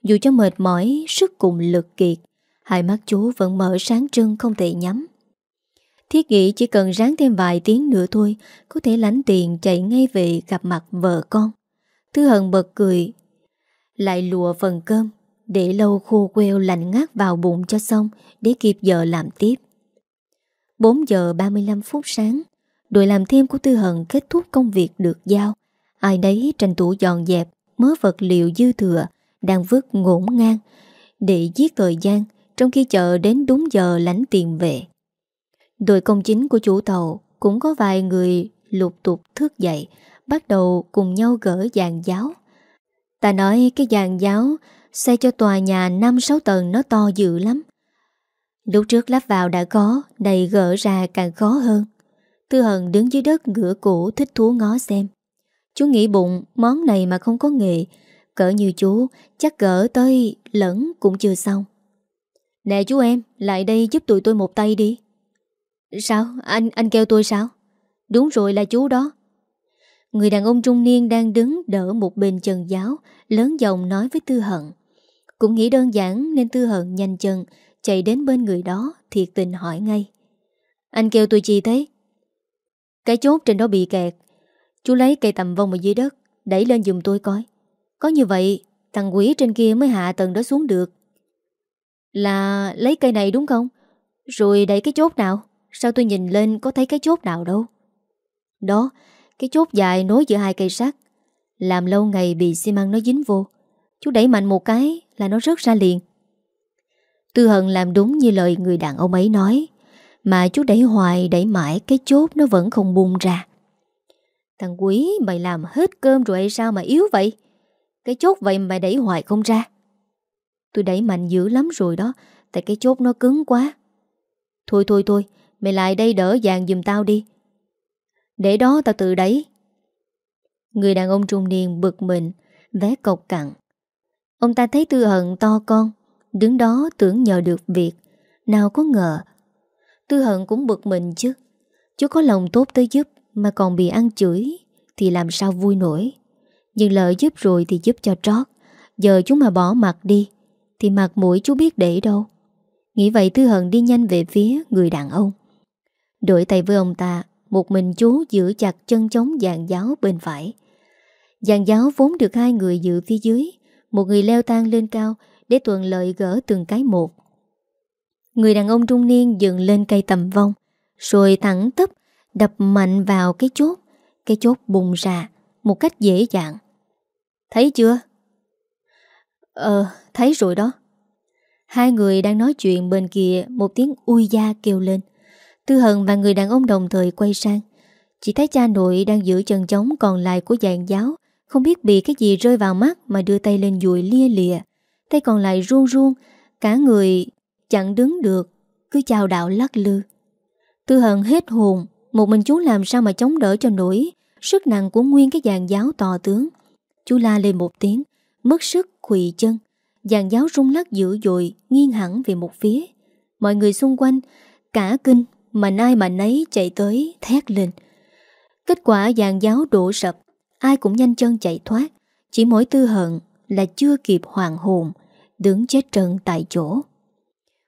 Dù cho mệt mỏi, Sức cùng lực kiệt Hai mắt chú vẫn mở sáng trưng không thể nhắm. Thiết nghĩ chỉ cần ráng thêm vài tiếng nữa thôi, Có thể lãnh tiền chạy ngay về gặp mặt vợ con. Thư hận bật cười, Lại lùa phần cơm, Để lâu khô queo lạnh ngát vào bụng cho xong, Để kịp giờ làm tiếp. 4 giờ 35 phút sáng, Đội làm thêm của Tư Hận kết thúc công việc được giao. Ai đấy tranh thủ dọn dẹp, Mớ vật liệu dư thừa, Đang vứt ngổn ngang, Để giết thời gian trong khi chờ đến đúng giờ lãnh tiền về Đội công chính của chủ tàu cũng có vài người lục tục thức dậy, bắt đầu cùng nhau gỡ dàn giáo. Ta nói cái dàn giáo xây cho tòa nhà 5-6 tầng nó to dữ lắm. Lúc trước lắp vào đã có, đầy gỡ ra càng khó hơn. Tư hận đứng dưới đất ngửa cổ thích thú ngó xem. Chú nghĩ bụng món này mà không có nghề, cỡ như chú chắc gỡ tới lẫn cũng chưa xong. Nè chú em, lại đây giúp tụi tôi một tay đi. Sao? Anh anh kêu tôi sao? Đúng rồi là chú đó. Người đàn ông trung niên đang đứng đỡ một bên chân giáo, lớn giọng nói với Tư Hận. Cũng nghĩ đơn giản nên Tư Hận nhanh chân, chạy đến bên người đó, thiệt tình hỏi ngay. Anh kêu tôi chi thế? Cái chốt trên đó bị kẹt. Chú lấy cây tầm vong ở dưới đất, đẩy lên giùm tôi coi. Có như vậy, thằng quỷ trên kia mới hạ tầng đó xuống được. Là lấy cây này đúng không? Rồi đẩy cái chốt nào? Sao tôi nhìn lên có thấy cái chốt nào đâu? Đó, Cái chốt dài nối giữa hai cây sắt. Làm lâu ngày bị xi măng nó dính vô. Chú đẩy mạnh một cái Là nó rớt ra liền. Tư hận làm đúng như lời người đàn ông ấy nói, Mà chú đẩy hoài Đẩy mãi cái chốt nó vẫn không bung ra. Thằng quý, mày làm hết cơm rồi hay sao mà yếu vậy? Cái chốt vậy mày đẩy hoài không ra. Tôi đẩy mạnh dữ lắm rồi đó, Tại cái chốt nó cứng quá. Thôi thôi thôi, Mày lại đây đỡ dàn giùm tao đi. Để đó tao tự đẩy. Người đàn ông trung niên bực mình, Vé cọc cặn. Ông ta thấy tư hận to con, Đứng đó tưởng nhờ được việc. Nào có ngờ, Tư hận cũng bực mình chứ. Chú có lòng tốt tới giúp, Mà còn bị ăn chửi, Thì làm sao vui nổi. Nhưng lỡ giúp rồi thì giúp cho trót. Giờ chúng mà bỏ mặt đi thì mặt mũi chú biết để đâu. Nghĩ vậy Tư Hận đi nhanh về phía người đàn ông. Đổi tay với ông ta, Một mình chú giữ chặt chân chống dàn giáo bên phải. Dàn giáo vốn được hai người giữ phía dưới, Một người leo tang lên cao Để tuần lợi gỡ từng cái một. Người đàn ông trung niên dựng lên cây tầm vong, Rồi thẳng tấp Đập mạnh vào cái chốt. Cái chốt bùng ra Một cách dễ dàng. Thấy chưa? Ờ, thấy rồi đó. Hai người đang nói chuyện bên kia Một tiếng ui da kêu lên. Tư Hận và người đàn ông đồng thời quay sang. Chỉ thấy cha nội đang giữ chân trống còn lại của dạng giáo Không biết bị cái gì rơi vào mắt mà đưa tay lên dùi lia lịa. Tay còn lại ruông ruông Cả người chẳng đứng được Cứ chào đạo lắc lư. Tư Hận hết hồn Một mình chú làm sao mà chống đỡ cho nổi Sức nặng của nguyên cái dàn giáo to tướng. Chú la lên một tiếng Mất sức quỳ chân. Dàn giáo rung lắc dữ dội, Nghiêng hẳn về một phía. Mọi người xung quanh, Cả kinh, mà ai mà nấy chạy tới, thét lên. Kết quả dàn giáo đổ sập, Ai cũng nhanh chân chạy thoát. Chỉ mỗi tư hận là chưa kịp hoàng hồn, Đứng chết trần tại chỗ.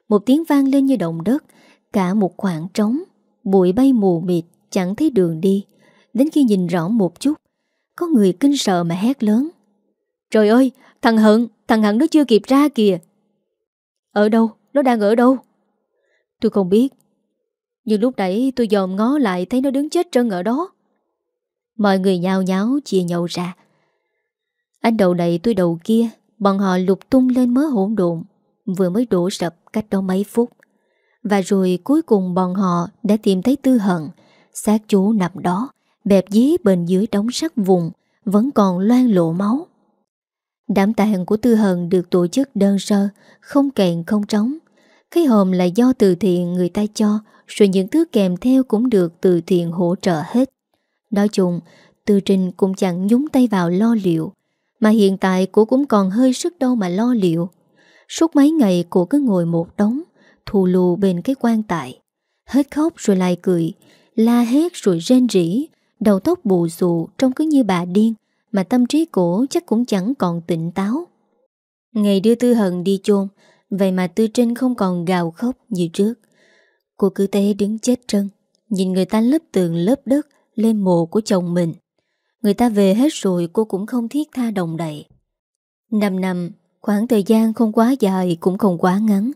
Một tiếng vang lên như động đất, Cả một khoảng trống. Bụi bay mù mịt, Chẳng thấy đường đi. Đến khi nhìn rõ một chút, Có người kinh sợ mà hét lớn. Trời ơi thằng Hận Thằng Hận nó chưa kịp ra kìa Ở đâu Nó đang ở đâu Tôi không biết nhưng lúc nãy tôi dòm ngó lại thấy nó đứng chết trân ở đó. Mọi người nhào nháo chia nhậu ra. Anh đầu này tôi đầu kia, bọn họ lục tung lên mớ hỗn độn, vừa mới đổ sập cách đó mấy phút. Và rồi cuối cùng bọn họ đã tìm thấy Tư Hận xác chú nằm đó Bẹp dí bên dưới đống sắt vùng Vẫn còn loan lộ máu Đám tàn của Tư Hận được tổ chức đơn sơ, Không kẹn không trống. Cái hòm là do từ thiện người ta cho, Rồi những thứ kèm theo cũng được từ thiện hỗ trợ hết. Nói chung, Tư Trinh cũng chẳng nhúng tay vào lo liệu, Mà hiện tại cô cũng còn hơi sức đâu mà lo liệu. Suốt mấy ngày cô cứ ngồi một đống, Thù lù bên cái quan tài. Hết khóc rồi lại cười, La hét rồi rên rỉ, Đầu tóc bù xù trông cứ như bà điên. Mà tâm trí cổ chắc cũng chẳng còn tỉnh táo. Ngày đưa Tư Hận đi chôn, Vậy mà Tư Trinh không còn gào khóc như trước. Cô cứ tế đứng chết trân, Nhìn người ta lớp tường lớp đất Lên mộ của chồng mình. Người ta về hết rồi, cô cũng không thiết tha đồng đậy. Năm năm, Khoảng thời gian không quá dài Cũng không quá ngắn,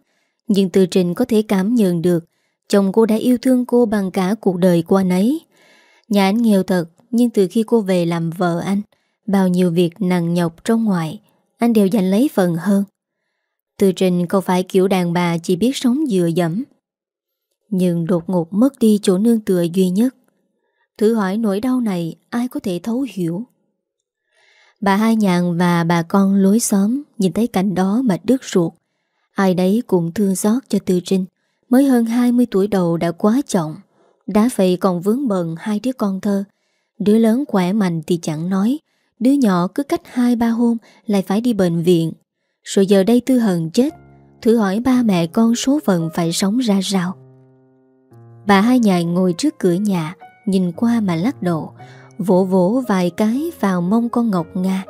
Nhưng Tư Trinh có thể cảm nhận được Chồng cô đã yêu thương cô bằng cả cuộc đời qua nấy. Nhà anh nghèo thật, Nhưng từ khi cô về làm vợ anh Bao nhiêu việc nặng nhọc trong ngoài, Anh đều giành lấy phần hơn. Từ trình không phải kiểu đàn bà Chỉ biết sống dựa dẫm. Nhưng đột ngột mất đi chỗ nương tựa duy nhất. Thử hỏi nỗi đau này Ai có thể thấu hiểu? Bà hai nhàn và bà con lối xóm Nhìn thấy cảnh đó mà đứt ruột. Ai đấy cũng thương xót cho Tư Trinh. Mới hơn 20 tuổi đầu đã quá trọng. Đã vậy còn vướng bận hai đứa con thơ. Đứa lớn khỏe mạnh thì chẳng nói. Đứa nhỏ cứ cách hai, ba hôm Lại phải đi bệnh viện. Rồi giờ đây Tư Hận chết, Thử hỏi ba mẹ con số phận phải sống ra sao. Bà hai nhài ngồi trước cửa nhà, Nhìn qua mà lắc đầu, Vỗ vỗ vài cái vào mông con Ngọc Nga,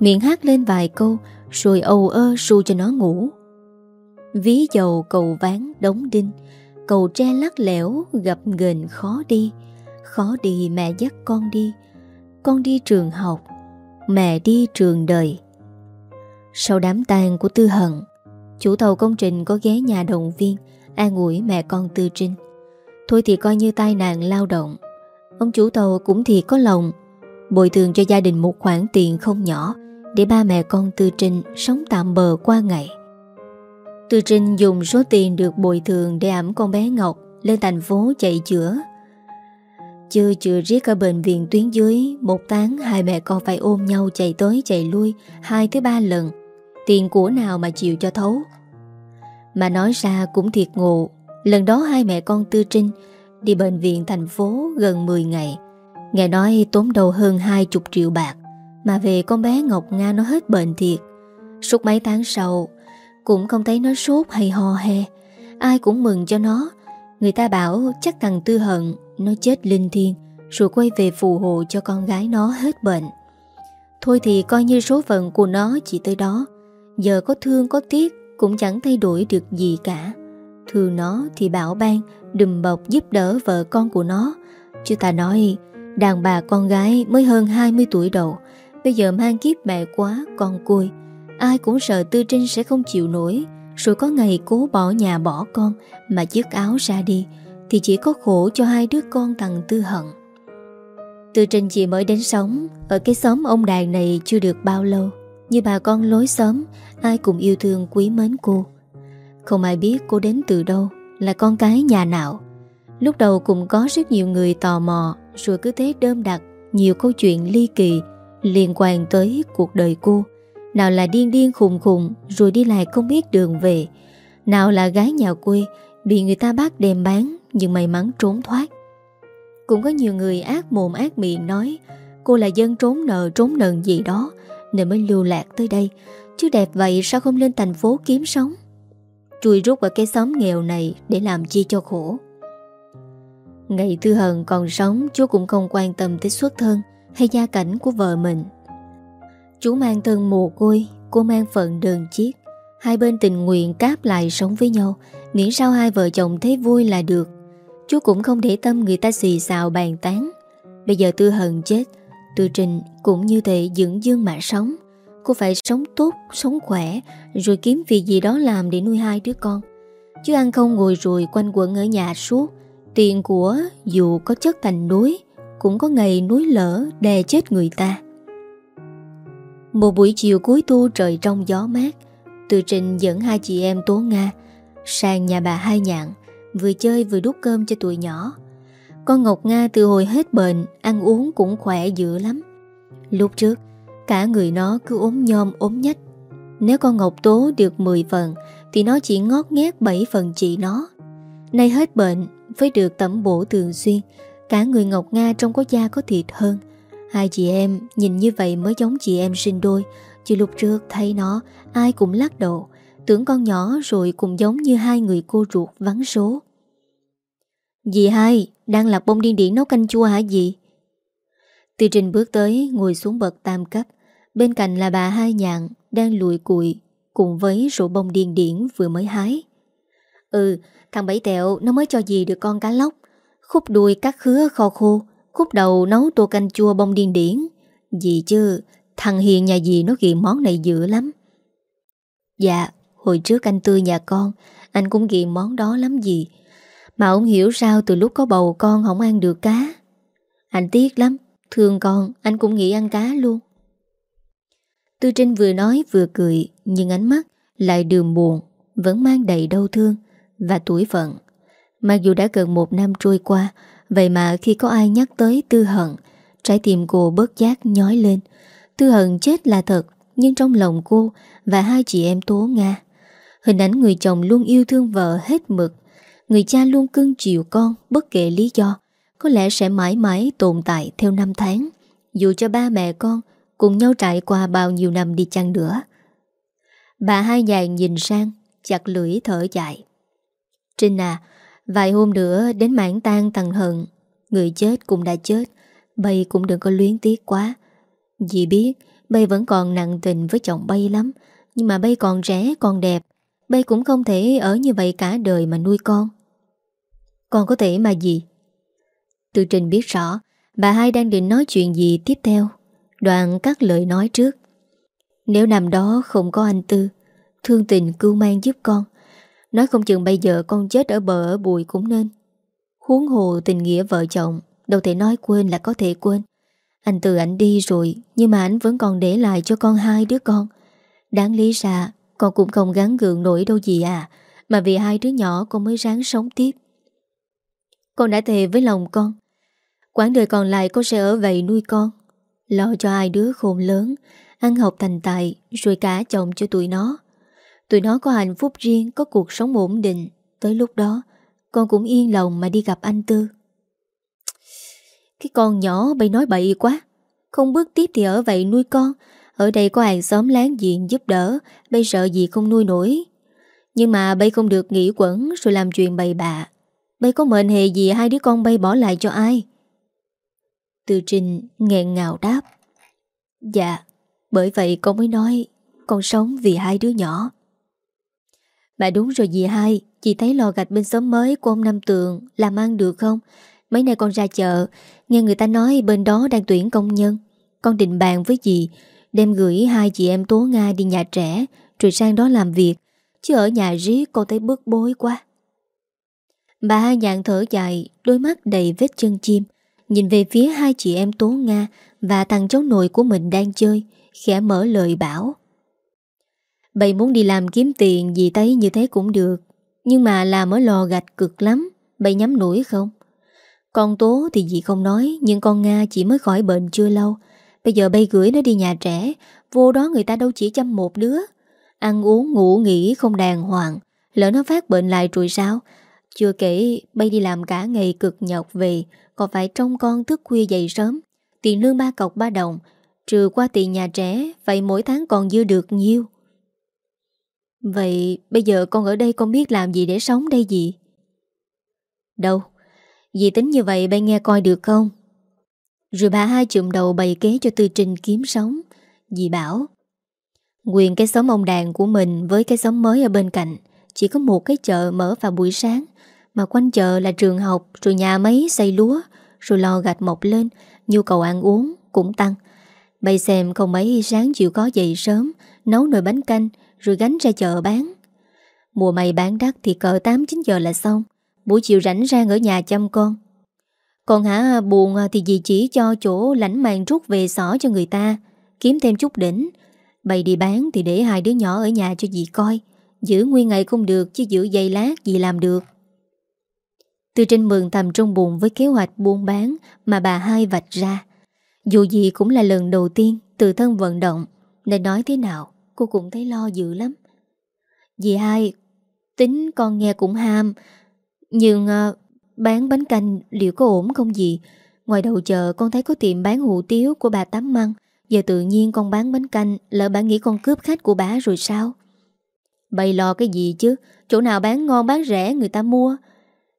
Miệng hát lên vài câu Rồi ầu ơ su cho nó ngủ. Ví dầu cầu ván đóng đinh, Cầu tre lắc lẻo gặp ghềnh khó đi Khó đi mẹ dắt con đi. Con đi trường học Mẹ đi trường đời. Sau đám tang của Tư Hận, Chủ tàu công trình có ghé nhà động viên, An ủi mẹ con Tư Trinh. Thôi thì coi như tai nạn lao động, Ông chủ tàu cũng thì có lòng, Bồi thường cho gia đình một khoản tiền không nhỏ Để ba mẹ con Tư Trinh sống tạm bờ qua ngày. Tư Trinh dùng số tiền được bồi thường để ẩm con bé Ngọc lên thành phố chạy chữa. Chưa chưa riết ở bệnh viện tuyến dưới, một tháng hai mẹ con phải ôm nhau chạy tới chạy lui hai tới ba lần. Tiền của nào mà chịu cho thấu. Mà nói ra cũng thiệt ngộ, lần đó hai mẹ con Tư Trinh đi bệnh viện thành phố gần 10 ngày. Nghe nói tốn đầu hơn 20 triệu bạc, mà về con bé Ngọc Nga nó hết bệnh thiệt. Suốt mấy tháng sau, cũng không thấy nó sốt hay ho he Ai cũng mừng cho nó Người ta bảo chắc thằng Tư Hận nó chết linh thiêng, Rồi quay về phù hộ cho con gái nó hết bệnh. Thôi thì coi như số phận của nó chỉ tới đó. Giờ có thương có tiếc Cũng chẳng thay đổi được gì cả. Thương nó thì bảo ban, Đùm bọc giúp đỡ vợ con của nó. Chứ ta nói, Đàn bà con gái mới hơn 20 tuổi đầu, Bây giờ mang kiếp mẹ quá, Con côi Ai cũng sợ Tư Trinh sẽ không chịu nổi, Rồi có ngày cố bỏ nhà bỏ con Mà dứt áo ra đi. Thì chỉ có khổ cho hai đứa con thằng Tư Hận. Từ Trình chị mới đến sống Ở cái xóm ông đàn này chưa được bao lâu. Như bà con lối xóm, Ai cũng yêu thương quý mến cô. Không ai biết cô đến từ đâu, Là con cái nhà nào. Lúc đầu cũng có rất nhiều người tò mò, Rồi cứ thế đơm đặt Nhiều câu chuyện ly kỳ Liên quan tới cuộc đời cô. Nào là điên điên khùng khùng, Rồi đi lại không biết đường về. Nào là gái nhà quê, Bị người ta bắt đem bán. Nhưng may mắn trốn thoát. Cũng có nhiều người ác mồm ác miệng nói, Cô là dân trốn nợ, trốn nần gì đó, Nên mới lưu lạc tới đây. Chứ đẹp vậy sao không lên thành phố kiếm sống? Chui rút vào cái xóm nghèo này Để làm chi cho khổ. Ngày Tư Hận còn sống, Chú cũng không quan tâm tới xuất thân Hay gia cảnh của vợ mình. Chú mang thân mồ côi, Cô mang phận đơn chiếc. Hai bên tình nguyện cáp lại sống với nhau, Miễn sao hai vợ chồng thấy vui là được. Chú cũng không để tâm người ta xì xào bàn tán. Bây giờ Tư Hận chết Tư Trình cũng như thể dưỡng dương mà sống. Cô phải sống tốt, sống khỏe Rồi kiếm việc gì đó làm để nuôi hai đứa con. Chứ ăn không ngồi rồi quanh quẩn ở nhà suốt. Tiền của dù có chất thành núi Cũng có ngày núi lỡ đè chết người ta. Một buổi chiều cuối thu trời trong gió mát Từ trình dẫn hai chị em Tố Nga Sang nhà bà Hai Nhạn. Vừa chơi vừa đút cơm cho tụi nhỏ. Con Ngọc Nga từ hồi hết bệnh, Ăn uống cũng khỏe dữ lắm. Lúc trước, Cả người nó cứ ốm nhom ốm nhách. Nếu con Ngọc Tố được 10 phần, Thì nó chỉ ngót nghét 7 phần chị nó. Nay hết bệnh với được tẩm bổ thường xuyên. Cả người Ngọc Nga trông có da có thịt hơn. Hai chị em nhìn như vậy mới giống chị em sinh đôi, Chứ lúc trước thấy nó, Ai cũng lắc đầu. Tưởng con nhỏ rồi cũng giống như hai người cô ruột vắng số. Dì hai, Đang lạc bông điên điển nấu canh chua hả dì? Tư Trình bước tới, Ngồi xuống bậc tam cấp, Bên cạnh là bà hai nhạn Đang lùi cụi Cùng với rổ bông điên điển vừa mới hái. Ừ Thằng Bảy Tẹo, nó mới cho dì được con cá lóc. Khúc đuôi cắt khứa kho khô, Khúc đầu nấu tô canh chua bông điên điển. Dì chứ, Thằng Hiền nhà dì nó ghiền món này dữ lắm. Dạ Hồi trước anh Tư nhà con, Anh cũng ghiền món đó lắm dì. Mà ông hiểu sao từ lúc có bầu con không ăn được cá. Anh tiếc lắm, Thương con, anh cũng nghĩ ăn cá luôn. Tư Trinh vừa nói vừa cười, Nhưng ánh mắt lại đường buồn, Vẫn mang đầy đau thương Và tuổi phận. Mặc dù đã gần một năm trôi qua, Vậy mà khi có ai nhắc tới Tư Hận, Trái tim cô bớt giác nhói lên. Tư Hận chết là thật, Nhưng trong lòng cô Và hai chị em Tố Nga. Hình ảnh người chồng luôn yêu thương vợ hết mực Người cha luôn cưng chiều con, Bất kể lý do. Có lẽ sẽ mãi mãi tồn tại theo năm tháng. Dù cho ba mẹ con Cùng nhau trải qua bao nhiêu năm đi chăng nữa. Bà hai dài nhìn sang, Chặt lưỡi thở dài. Trinh à Vài hôm nữa đến mãn tan tầng Hận. Người chết cũng đã chết. Bây cũng đừng có luyến tiếc quá. Dì biết Bây vẫn còn nặng tình với chồng bay lắm. Nhưng mà Bây còn trẻ còn đẹp. Bây cũng không thể ở như vậy cả đời mà nuôi con. Con có thể mà gì? Từ trình biết rõ, Bà hai đang định nói chuyện gì tiếp theo. Đoạn các lời nói trước. Nếu nằm đó không có anh Tư, Thương tình cưu mang giúp con. Nói không chừng bây giờ con chết ở bờ ở bụi cũng nên. Huống hồ tình nghĩa vợ chồng, Đâu thể nói quên là có thể quên. Anh từ ảnh đi rồi, Nhưng mà anh vẫn còn để lại cho con hai đứa con. Đáng lý ra, Con cũng không gắn gượng nổi đâu gì à Mà vì hai đứa nhỏ con mới ráng sống tiếp. Con đã thề với lòng con. Quãng đời còn lại con sẽ ở vậy nuôi con. Lo cho hai đứa khôn lớn, Ăn học thành tài, Rồi cả chồng cho tụi nó. Tụi nó có hạnh phúc riêng, Có cuộc sống ổn định. Tới lúc đó, Con cũng yên lòng mà đi gặp anh Tư. Cái con nhỏ bày nói bậy quá. Không bước tiếp thì ở vậy nuôi con. Ở đây có hàng xóm láng giềng giúp đỡ Bây sợ gì không nuôi nổi. Nhưng mà bây không được nghỉ quẩn, Rồi làm chuyện bậy bạ. Bay có mệnh hệ gì hai đứa con bay bỏ lại cho ai? Từ trình nghẹn ngào đáp. Dạ Bởi vậy con mới nói Con sống vì hai đứa nhỏ. Bà đúng rồi dì hai, Chị thấy lò gạch bên xóm mới của ông Năm Tường Làm ăn được không? Mấy nay con ra chợ, Nghe người ta nói bên đó đang tuyển công nhân. Con định bàn với dì, Đem gửi hai chị em Tố Nga đi nhà trẻ, Rồi sang đó làm việc. Chứ ở nhà riết con thấy bức bối quá. Bà hai nhạn thở dài, Đôi mắt đầy vết chân chim. Nhìn về phía hai chị em Tố Nga Và thằng cháu nội của mình đang chơi, Khẽ mở lời bảo. Bày muốn đi làm kiếm tiền gì thấy như thế cũng được, Nhưng mà làm ở lò gạch cực lắm, Bày nhắm nổi không? Con Tố thì dì không nói, Nhưng con Nga chỉ mới khỏi bệnh chưa lâu. Bây giờ bay gửi nó đi nhà trẻ, Vô đó người ta đâu chỉ chăm một đứa. Ăn uống, ngủ nghỉ không đàng hoàng, Lỡ nó phát bệnh lại rồi sao? Chưa kể, bay đi làm cả ngày cực nhọc về Còn phải trông con thức khuya dậy sớm Tiền lương ba cọc ba đồng, Trừ qua tiền nhà trẻ, Vậy mỗi tháng còn dư được nhiêu Vậy bây giờ con ở đây con biết làm gì để sống đây gì? Đâu? Dì tính như vậy bay nghe coi được không? Rồi bà hai chụm đầu bày kế cho Tư Trinh kiếm sống. Dì bảo Quyền cái xóm ông đàn của mình với cái xóm mới ở bên cạnh, Chỉ có một cái chợ mở vào buổi sáng mà quanh chợ là trường học Rồi nhà máy xây lúa Rồi lò gạch mọc lên Nhu cầu ăn uống cũng tăng Bày xem không mấy sáng chịu có dậy sớm Nấu nồi bánh canh rồi gánh ra chợ bán. Mùa mày bán đắt thì cỡ 8-9 giờ là xong, buổi chiều rảnh ra ở nhà chăm con. Còn hả buồn à, thì dì chỉ cho chỗ lãnh màn rút về xỏ cho người ta, kiếm thêm chút đỉnh. Bày đi bán thì để hai đứa nhỏ ở nhà cho dì coi, giữ nguyên ngày không được chứ giữ dây lát dì làm được. Từ trên mường thầm trong bụng với kế hoạch buôn bán mà bà hai vạch ra. Dù gì cũng là lần đầu tiên từ thân vận động, nên nói thế nào cô cũng thấy lo dữ lắm. Dì hai, tính con nghe cũng ham, nhưng uh, bán bánh canh liệu có ổn không gì? Ngoài đầu chợ con thấy có tiệm bán hủ tiếu của bà Tám Măng, giờ tự nhiên con bán bánh canh, lỡ bà nghĩ con cướp khách của bà rồi sao? Bày lo cái gì chứ, chỗ nào bán ngon bán rẻ người ta mua.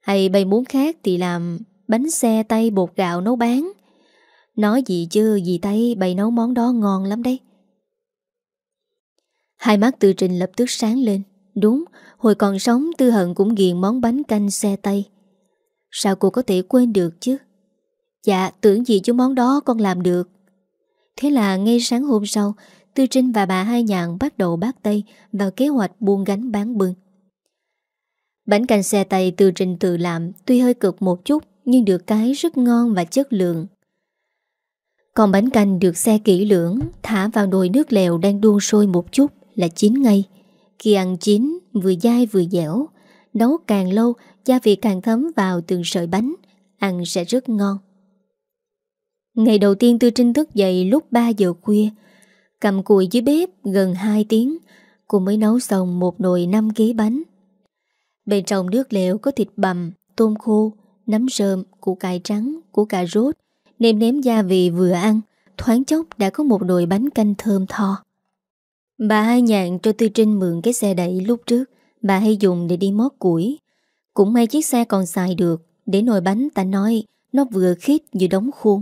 Hay bày muốn khác thì làm bánh xe tay bột gạo nấu bán. Nói gì chứ, dì tay bày nấu món đó ngon lắm đấy. Hai mắt Tư Trình lập tức sáng lên. Đúng, hồi còn sống Tư Hận cũng ghiền món bánh canh xe tay. Sao cô có thể quên được chứ? Dạ, tưởng gì chứ món đó con làm được. Thế là ngay sáng hôm sau, Tư Trinh và bà Hai Nhạn bắt đầu bắt tay vào kế hoạch buôn gánh bán bưng. Bánh canh xe tay từ Trình tự làm tuy hơi cực một chút nhưng được cái rất ngon và chất lượng. Còn bánh canh được xe kỹ lưỡng thả vào nồi nước lèo đang đun sôi một chút là chín ngay. Khi ăn chín, vừa dai vừa dẻo, nấu càng lâu, gia vị càng thấm vào từng sợi bánh, ăn sẽ rất ngon. Ngày đầu tiên Tư Trinh thức dậy lúc 3 giờ khuya, cầm cùi dưới bếp gần 2 tiếng, cô mới nấu xong một nồi 5 kg bánh. Bên trong nước lèo có thịt bằm, tôm khô, nấm rơm, củ cải trắng, củ cà rốt, nêm nếm gia vị vừa ăn, thoáng chốc đã có một nồi bánh canh thơm tho. Bà hai nhạn cho Tư Trinh mượn cái xe đẩy lúc trước, bà hay dùng để đi mót củi. Cũng may chiếc xe còn xài được, để nồi bánh ta nói nó vừa khít như đóng khuôn.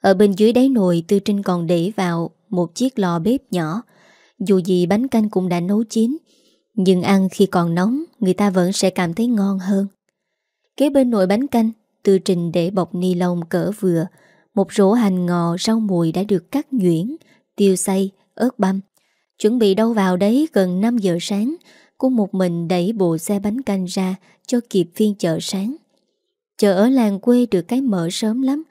Ở bên dưới đáy nồi Tư Trinh còn để vào một chiếc lò bếp nhỏ. Dù gì bánh canh cũng đã nấu chín, nhưng ăn khi còn nóng người ta vẫn sẽ cảm thấy ngon hơn. Kế bên nồi bánh canh, Tư Trình để bọc ni lông cỡ vừa, một rổ hành ngò rau mùi đã được cắt nhuyễn, tiêu xay, ớt băm. Chuẩn bị đâu vào đấy gần 5 giờ sáng, cô một mình đẩy bộ xe bánh canh ra cho kịp phiên chợ sáng. Chợ ở làng quê được cái mở sớm lắm,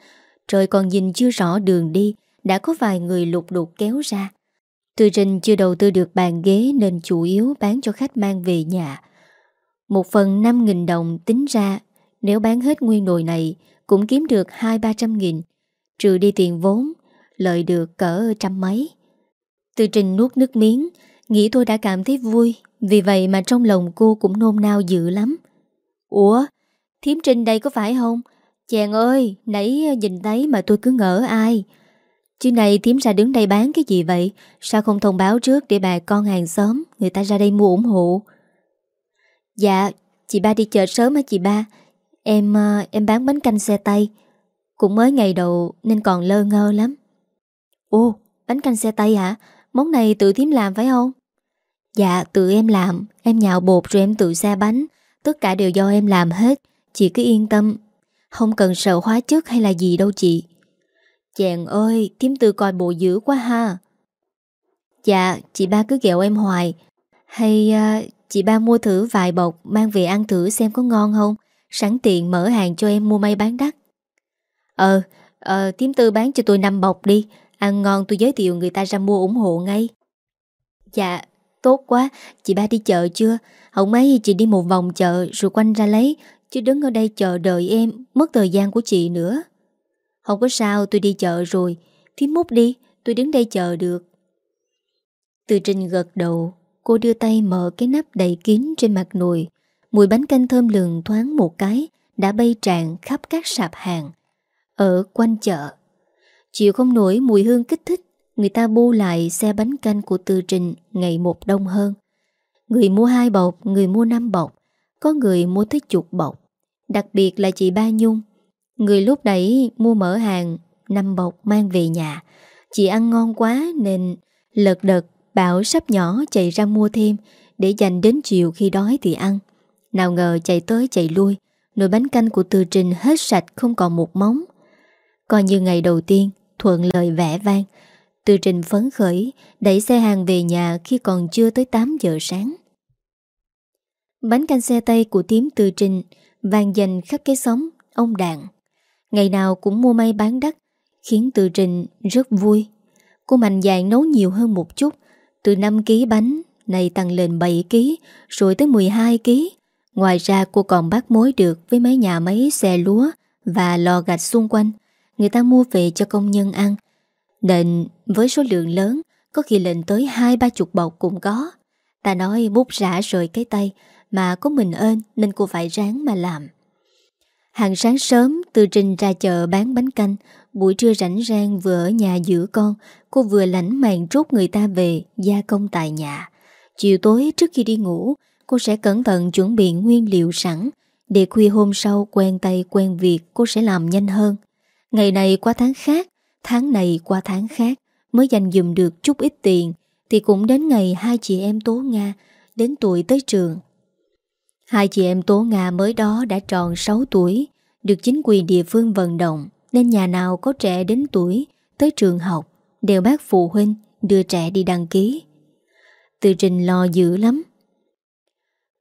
trời còn nhìn chưa rõ đường đi, đã có vài người lục đục kéo ra. Tư Trinh chưa đầu tư được bàn ghế nên chủ yếu bán cho khách mang về nhà. Một phần 5.000 đồng tính ra nếu bán hết nguyên nồi này cũng kiếm được 2-300 nghìn. Trừ đi tiền vốn, lợi được cỡ trăm mấy. Tư Trinh nuốt nước miếng, nghĩ tôi đã cảm thấy vui, vì vậy mà trong lòng cô cũng nôn nao dữ lắm. Ủa, thiếm Trinh đây có phải không? Chàng ơi, nãy ờ, nhìn thấy mà tôi cứ ngỡ ai. Chứ này thím ra đứng đây bán cái gì vậy? Sao không thông báo trước để bà con hàng xóm, người ta ra đây mua ủng hộ? Dạ, chị ba đi chợ sớm hả chị ba? Em ờ, em bán bánh canh xe tay Cũng mới ngày đầu nên còn lơ ngơ lắm. Ồ bánh canh xe tay hả? Món này tự thím làm phải không? Dạ tự em làm. Em nhạo bột rồi em tự xe bánh. Tất cả đều do em làm hết. Chị cứ yên tâm. Không cần sợ hóa chất hay là gì đâu chị. Chàng ơi Thím tư coi bộ dữ quá ha. Dạ chị ba cứ ghẹo em hoài. Hay uh, chị ba mua thử vài bọc Mang về ăn thử xem có ngon không? Sẵn tiện mở hàng cho em mua may bán đắt. Ờ Ờ tím tư bán cho tôi 5 bọc đi. Ăn ngon tôi giới thiệu người ta ra mua ủng hộ ngay. Dạ Tốt quá. Chị ba đi chợ chưa? Không mấy chị đi một vòng chợ Rồi quanh ra lấy. Chứ đứng ở đây chờ đợi em Mất thời gian của chị nữa. Không có sao tôi đi chợ rồi. Thím mút đi tôi đứng đây chờ được. Từ trình gật đầu. Cô đưa tay mở cái nắp đầy kín trên mặt nồi. Mùi bánh canh thơm lừng thoáng một cái Đã bay tràn khắp các sạp hàng. Ở quanh chợ Chịu không nổi mùi hương kích thích Người ta bu lại xe bánh canh của Từ Trình Ngày một đông hơn. Người mua hai bọc, người mua năm bọc Có người mua tới chục bọc. Đặc biệt là chị Ba Nhung Người lúc đấy mua mở hàng năm bọc mang về nhà. Chị ăn ngon quá nên lật đật bảo sắp nhỏ chạy ra mua thêm, Để dành đến chiều khi đói thì ăn. Nào ngờ chạy tới chạy lui, Nồi bánh canh của Từ Trình hết sạch không còn một móng. Coi như ngày đầu tiên, Thuận lời vẻ vang. Từ Trình phấn khởi, Đẩy xe hàng về nhà khi còn chưa tới 8 giờ sáng. Bánh canh xe tây của tím Từ Trình Vàng dành khắp cái sống Ông Đạn Ngày nào cũng mua may bán đắt Khiến Từ Trình rất vui Cô mạnh dạn nấu nhiều hơn một chút Từ 5kg bánh Này tăng lên 7kg Rồi tới 12kg Ngoài ra cô còn bắt mối được với mấy nhà máy xe lúa và lò gạch xung quanh. Người ta mua về cho công nhân ăn. Nên với số lượng lớn, có khi lên tới hai ba chục bọc cũng có. Ta nói bút rã rời cái tay, mà có mình ơn nên cô phải ráng mà làm. Hàng sáng sớm, Tư Trinh ra chợ bán bánh canh, buổi trưa rảnh rang vừa ở nhà giữ con, cô vừa lãnh màn rút người ta về, gia công tại nhà. Chiều tối trước khi đi ngủ, cô sẽ cẩn thận chuẩn bị nguyên liệu sẵn, để khuya hôm sau quen tay quen việc cô sẽ làm nhanh hơn. Ngày này qua tháng khác, tháng này qua tháng khác, mới dành dùm được chút ít tiền, thì cũng đến ngày hai chị em Tố Nga đến tuổi tới trường. Hai chị em Tố Nga mới đó đã tròn 6 tuổi, được chính quyền địa phương vận động, nên nhà nào có trẻ đến tuổi, tới trường học, đều bác phụ huynh đưa trẻ đi đăng ký. Từ trình lo dữ lắm.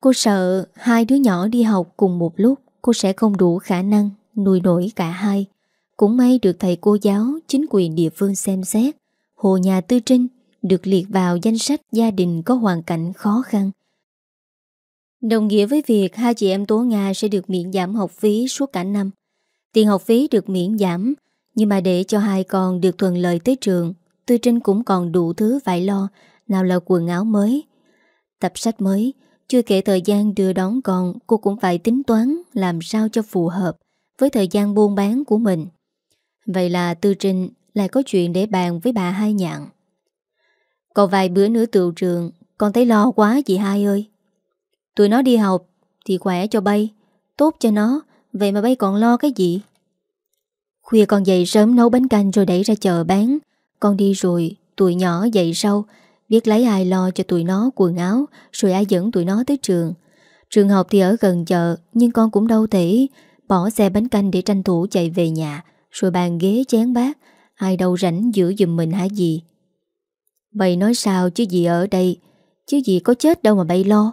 Cô sợ hai đứa nhỏ đi học cùng một lúc, cô sẽ không đủ khả năng nuôi nổi cả hai. Cũng may được thầy cô giáo, chính quyền địa phương xem xét, Hồ nhà Tư Trinh được liệt vào danh sách gia đình có hoàn cảnh khó khăn Đồng nghĩa với việc hai chị em Tố Nga sẽ được miễn giảm học phí suốt cả năm. Tiền học phí được miễn giảm, nhưng mà để cho hai con được thuận lợi tới trường, Tư Trinh cũng còn đủ thứ phải lo, nào là quần áo mới, tập sách mới, chưa kể thời gian đưa đón con, cô cũng phải tính toán làm sao cho phù hợp với thời gian buôn bán của mình. Vậy là Tư Trinh lại có chuyện để bàn với bà hai nhạn. Còn vài bữa nữa tựu trường, con thấy lo quá chị hai ơi. Tụi nó đi học thì khỏe cho bay, tốt cho nó, vậy mà bay còn lo cái gì? Khuya con dậy sớm nấu bánh canh rồi đẩy ra chợ bán. Con đi rồi, tụi nhỏ dậy sau, biết lấy ai lo cho tụi nó quần áo, rồi ai dẫn tụi nó tới trường. Trường học thì ở gần chợ, nhưng con cũng đâu thể bỏ xe bánh canh để tranh thủ chạy về nhà, rồi bàn ghế chén bát, ai đâu rảnh giữ giùm mình hả gì. Bày nói sao chứ gì ở đây, chứ gì có chết đâu mà bay lo.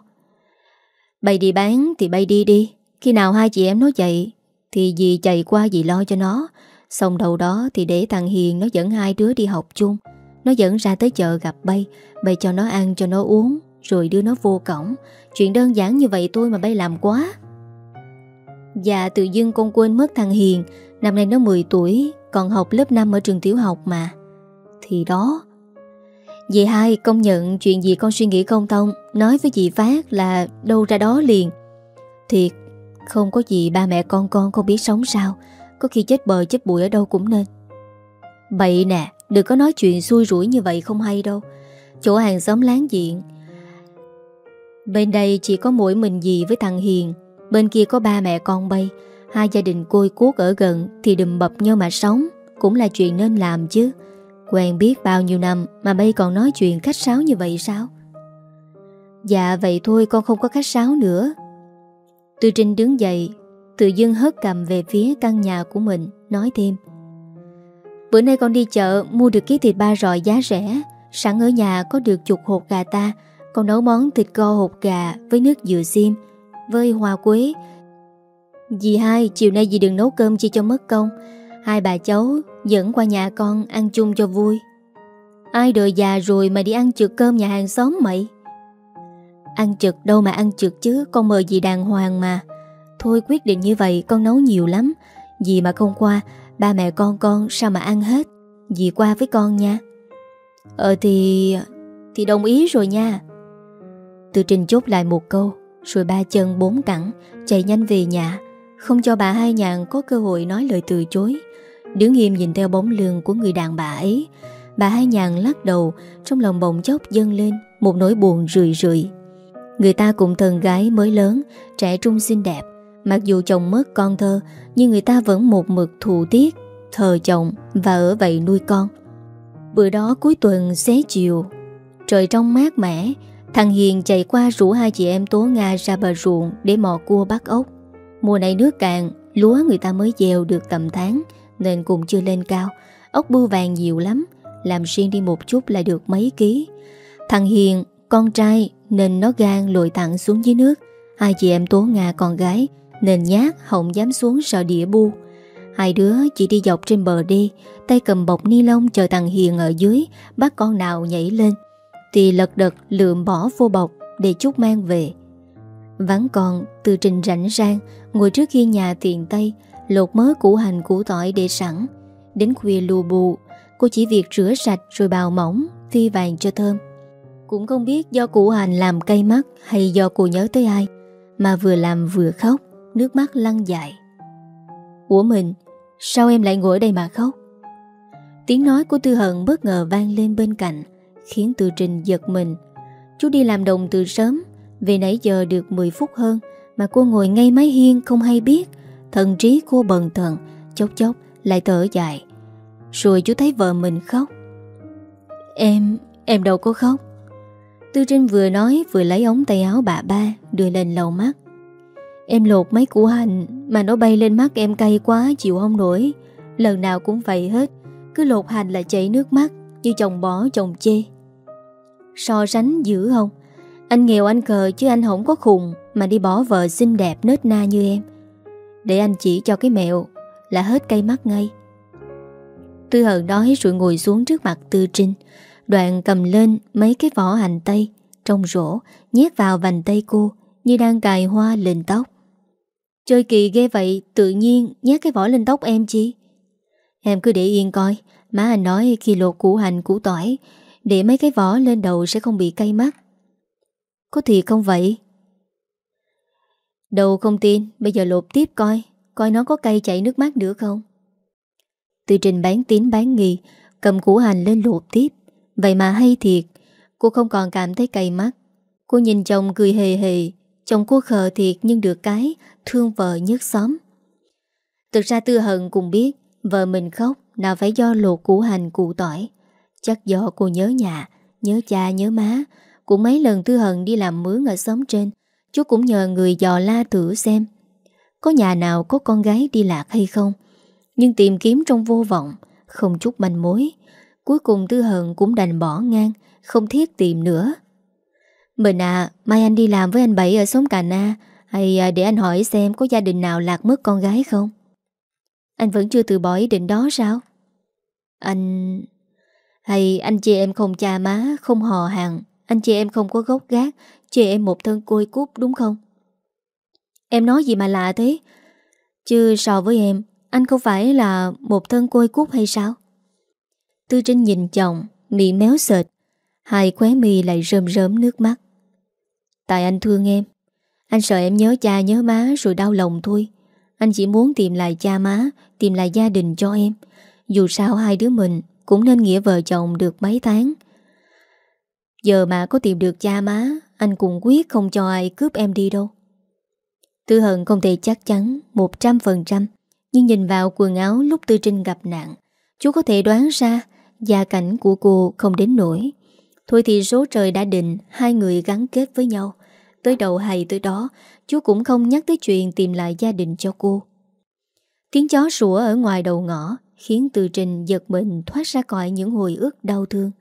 Bay đi bán thì bay đi đi. Khi nào hai chị em nó chạy Thì dì chạy qua dì lo cho nó. Xong đầu đó thì để thằng Hiền Nó dẫn hai đứa đi học chung. Nó dẫn ra tới chợ gặp bay. Bay cho nó ăn, cho nó uống, Rồi đưa nó vô cổng. Chuyện đơn giản như vậy tôi mà bay làm quá. Dạ tự dưng con quên mất thằng Hiền. Năm nay nó 10 tuổi, Còn học lớp 5 ở trường tiểu học mà. Thì đó Dì hai công nhận chuyện gì con suy nghĩ không thông, Nói với dì Phát là đâu ra đó liền. Thiệt, Không có gì ba mẹ con con không biết sống sao, Có khi chết bờ chết bụi ở đâu cũng nên. Bậy nè, Đừng có nói chuyện xui rủi như vậy không hay đâu. Chỗ hàng xóm láng diện Bên đây chỉ có mỗi mình dì với thằng Hiền, Bên kia có ba mẹ con bay. Hai gia đình côi cuốc ở gần Thì đùm bập nhau mà sống, Cũng là chuyện nên làm chứ. Quen biết bao nhiêu năm Mà bây còn nói chuyện khách sáo như vậy sao? Dạ vậy thôi, con không có khách sáo nữa. Tư Trinh đứng dậy, Tự dưng hất cầm về phía căn nhà của mình, Nói thêm. Bữa nay con đi chợ, Mua được ký thịt ba rọi giá rẻ. Sẵn ở nhà có được chục hột gà ta. Con nấu món thịt co hột gà Với nước dừa xiêm, Với hoa quế. Dì hai, chiều nay dì đừng nấu cơm chi cho mất công. Hai bà cháu dẫn qua nhà con ăn chung cho vui. Ai đời già rồi mà đi ăn trượt cơm nhà hàng xóm mày? Ăn trực đâu mà ăn trực chứ, Con mời dì đàng hoàng mà. Thôi quyết định như vậy, con nấu nhiều lắm. Dì mà không qua, Ba mẹ con con sao mà ăn hết? Dì qua với con nha. Ờ thì... Thì đồng ý rồi nha. Từ trình chốt lại một câu, Rồi ba chân bốn cẳng Chạy nhanh về nhà. Không cho bà hai nhàn có cơ hội nói lời từ chối. Đứng im nhìn theo bóng lưng của người đàn bà ấy. Bà hai nhàn lắc đầu, Trong lòng bỗng chốc dâng lên Một nỗi buồn rười rượi. Người ta cũng thần gái mới lớn, Trẻ trung xinh đẹp. Mặc dù chồng mất con thơ, Nhưng người ta vẫn một mực thù tiếc, Thờ chồng và ở vậy nuôi con. Bữa đó cuối tuần xế chiều, Trời trong mát mẻ, Thằng Hiền chạy qua rủ hai chị em Tố Nga ra bờ ruộng Để mò cua bắt ốc. Mùa này nước cạn Lúa người ta mới gieo được tầm tháng. Nên cũng chưa lên cao. Ốc bưu vàng nhiều lắm Làm riêng đi một chút là được mấy ký. Thằng Hiền, con trai nên nó gan lội thẳng xuống dưới nước. Hai chị em Tố Nga con gái Nên nhát không dám xuống sợ đĩa bu. Hai đứa chỉ đi dọc trên bờ đi Tay cầm bọc ni lông chờ thằng Hiền ở dưới Bắt con nào nhảy lên. Thì lật đật lượm bỏ vô bọc Để chút mang về. Vắng còn Từ trình rảnh rang Ngồi trước khi nhà tiện tay Lột mớ củ hành củ tỏi để sẵn. Đến khuya lù bù, Cô chỉ việc rửa sạch rồi bào mỏng, Phi vàng cho thơm. Cũng không biết do củ hành làm cay mắt Hay do cô nhớ tới ai, Mà vừa làm vừa khóc, Nước mắt lăn dài. Ủa mình, Sao em lại ngồi ở đây mà khóc? Tiếng nói của Tư Hận bất ngờ vang lên bên cạnh, Khiến Tư Trình giật mình. Chú đi làm đồng từ sớm, Về nãy giờ được 10 phút hơn, Mà cô ngồi ngay mái hiên không hay biết Thần trí cô bần thần Chốc chốc lại thở dài Rồi chú thấy vợ mình khóc Em, em đâu có khóc Tư Trinh vừa nói vừa lấy ống tay áo bà ba đưa lên lầu mắt. Em lột mấy củ hành mà nó bay lên mắt em cay quá chịu không nổi. Lần nào cũng vậy hết. Cứ lột hành là chảy nước mắt như chồng bỏ chồng chê. So sánh dữ không? Anh nghèo anh cờ chứ anh không có khùng mà đi bỏ vợ xinh đẹp nết na như em. Để anh chỉ cho cái mẹo là hết cây mắt ngay. Tư hận nói rồi ngồi xuống trước mặt Tư Trinh. Đoạn cầm lên mấy cái vỏ hành tây, trong rổ nhét vào vành tay cô như đang cài hoa lên tóc. Chơi kỳ ghê vậy, Tự nhiên nhét cái vỏ lên tóc em chi Em cứ để yên coi, Má anh nói khi lột củ hành củ tỏi, Để mấy cái vỏ lên đầu sẽ không bị cay mắt Có thì không vậy? Đầu không tin, Bây giờ lột tiếp coi Coi nó có cay chảy nước mắt nữa không? Từ trình bán tín bán nghi, Cầm củ hành lên lột tiếp. Vậy mà hay thiệt, Cô không còn cảm thấy cay mắt. Cô nhìn chồng cười hề hề, Chồng cô khờ thiệt nhưng được cái, Thương vợ nhất xóm. Thực ra Tư Hận cũng biết, Vợ mình khóc, nào phải do lột củ hành cụ tỏi. Chắc do cô nhớ nhà, Nhớ cha, nhớ má. Cũng mấy lần Tư Hận đi làm mướn ở xóm trên Chú cũng nhờ người dò la thử xem Có nhà nào có con gái đi lạc hay không Nhưng tìm kiếm trong vô vọng Không chút manh mối Cuối cùng Tư Hận cũng đành bỏ ngang Không thiết tìm nữa mình à, mai anh đi làm với anh Bảy ở xóm Cà Na Hay à, để anh hỏi xem có gia đình nào lạc mất con gái không? Anh vẫn chưa từ bỏ ý định đó sao? Anh... Hay anh chị em không cha má, không hò hàng anh chị em không có gốc gác Chị em một thân côi cút, đúng không? Em nói gì mà lạ thế? Chứ so với em, Anh không phải là một thân côi cút hay sao? Tư Trinh nhìn chồng, Miệng méo sệt Hai khóe mi lại rơm rớm nước mắt Tại anh thương em, Anh sợ em nhớ cha nhớ má rồi đau lòng thôi Anh chỉ muốn tìm lại cha má, Tìm lại gia đình cho em Dù sao hai đứa mình Cũng nên nghĩa vợ chồng được mấy tháng Giờ mà có tìm được cha má, Anh cũng quyết không cho ai cướp em đi đâu. Tư hận không thể chắc chắn 100% Nhưng nhìn vào quần áo lúc Tư Trinh gặp nạn, Chú có thể đoán ra Gia cảnh của cô không đến nổi. Thôi thì số trời đã định, Hai người gắn kết với nhau. Tới đầu hay tới đó, Chú cũng không nhắc tới chuyện tìm lại gia đình cho cô. Tiếng chó sủa ở ngoài đầu ngõ Khiến Từ Trình giật mình thoát ra khỏi những hồi ức đau thương.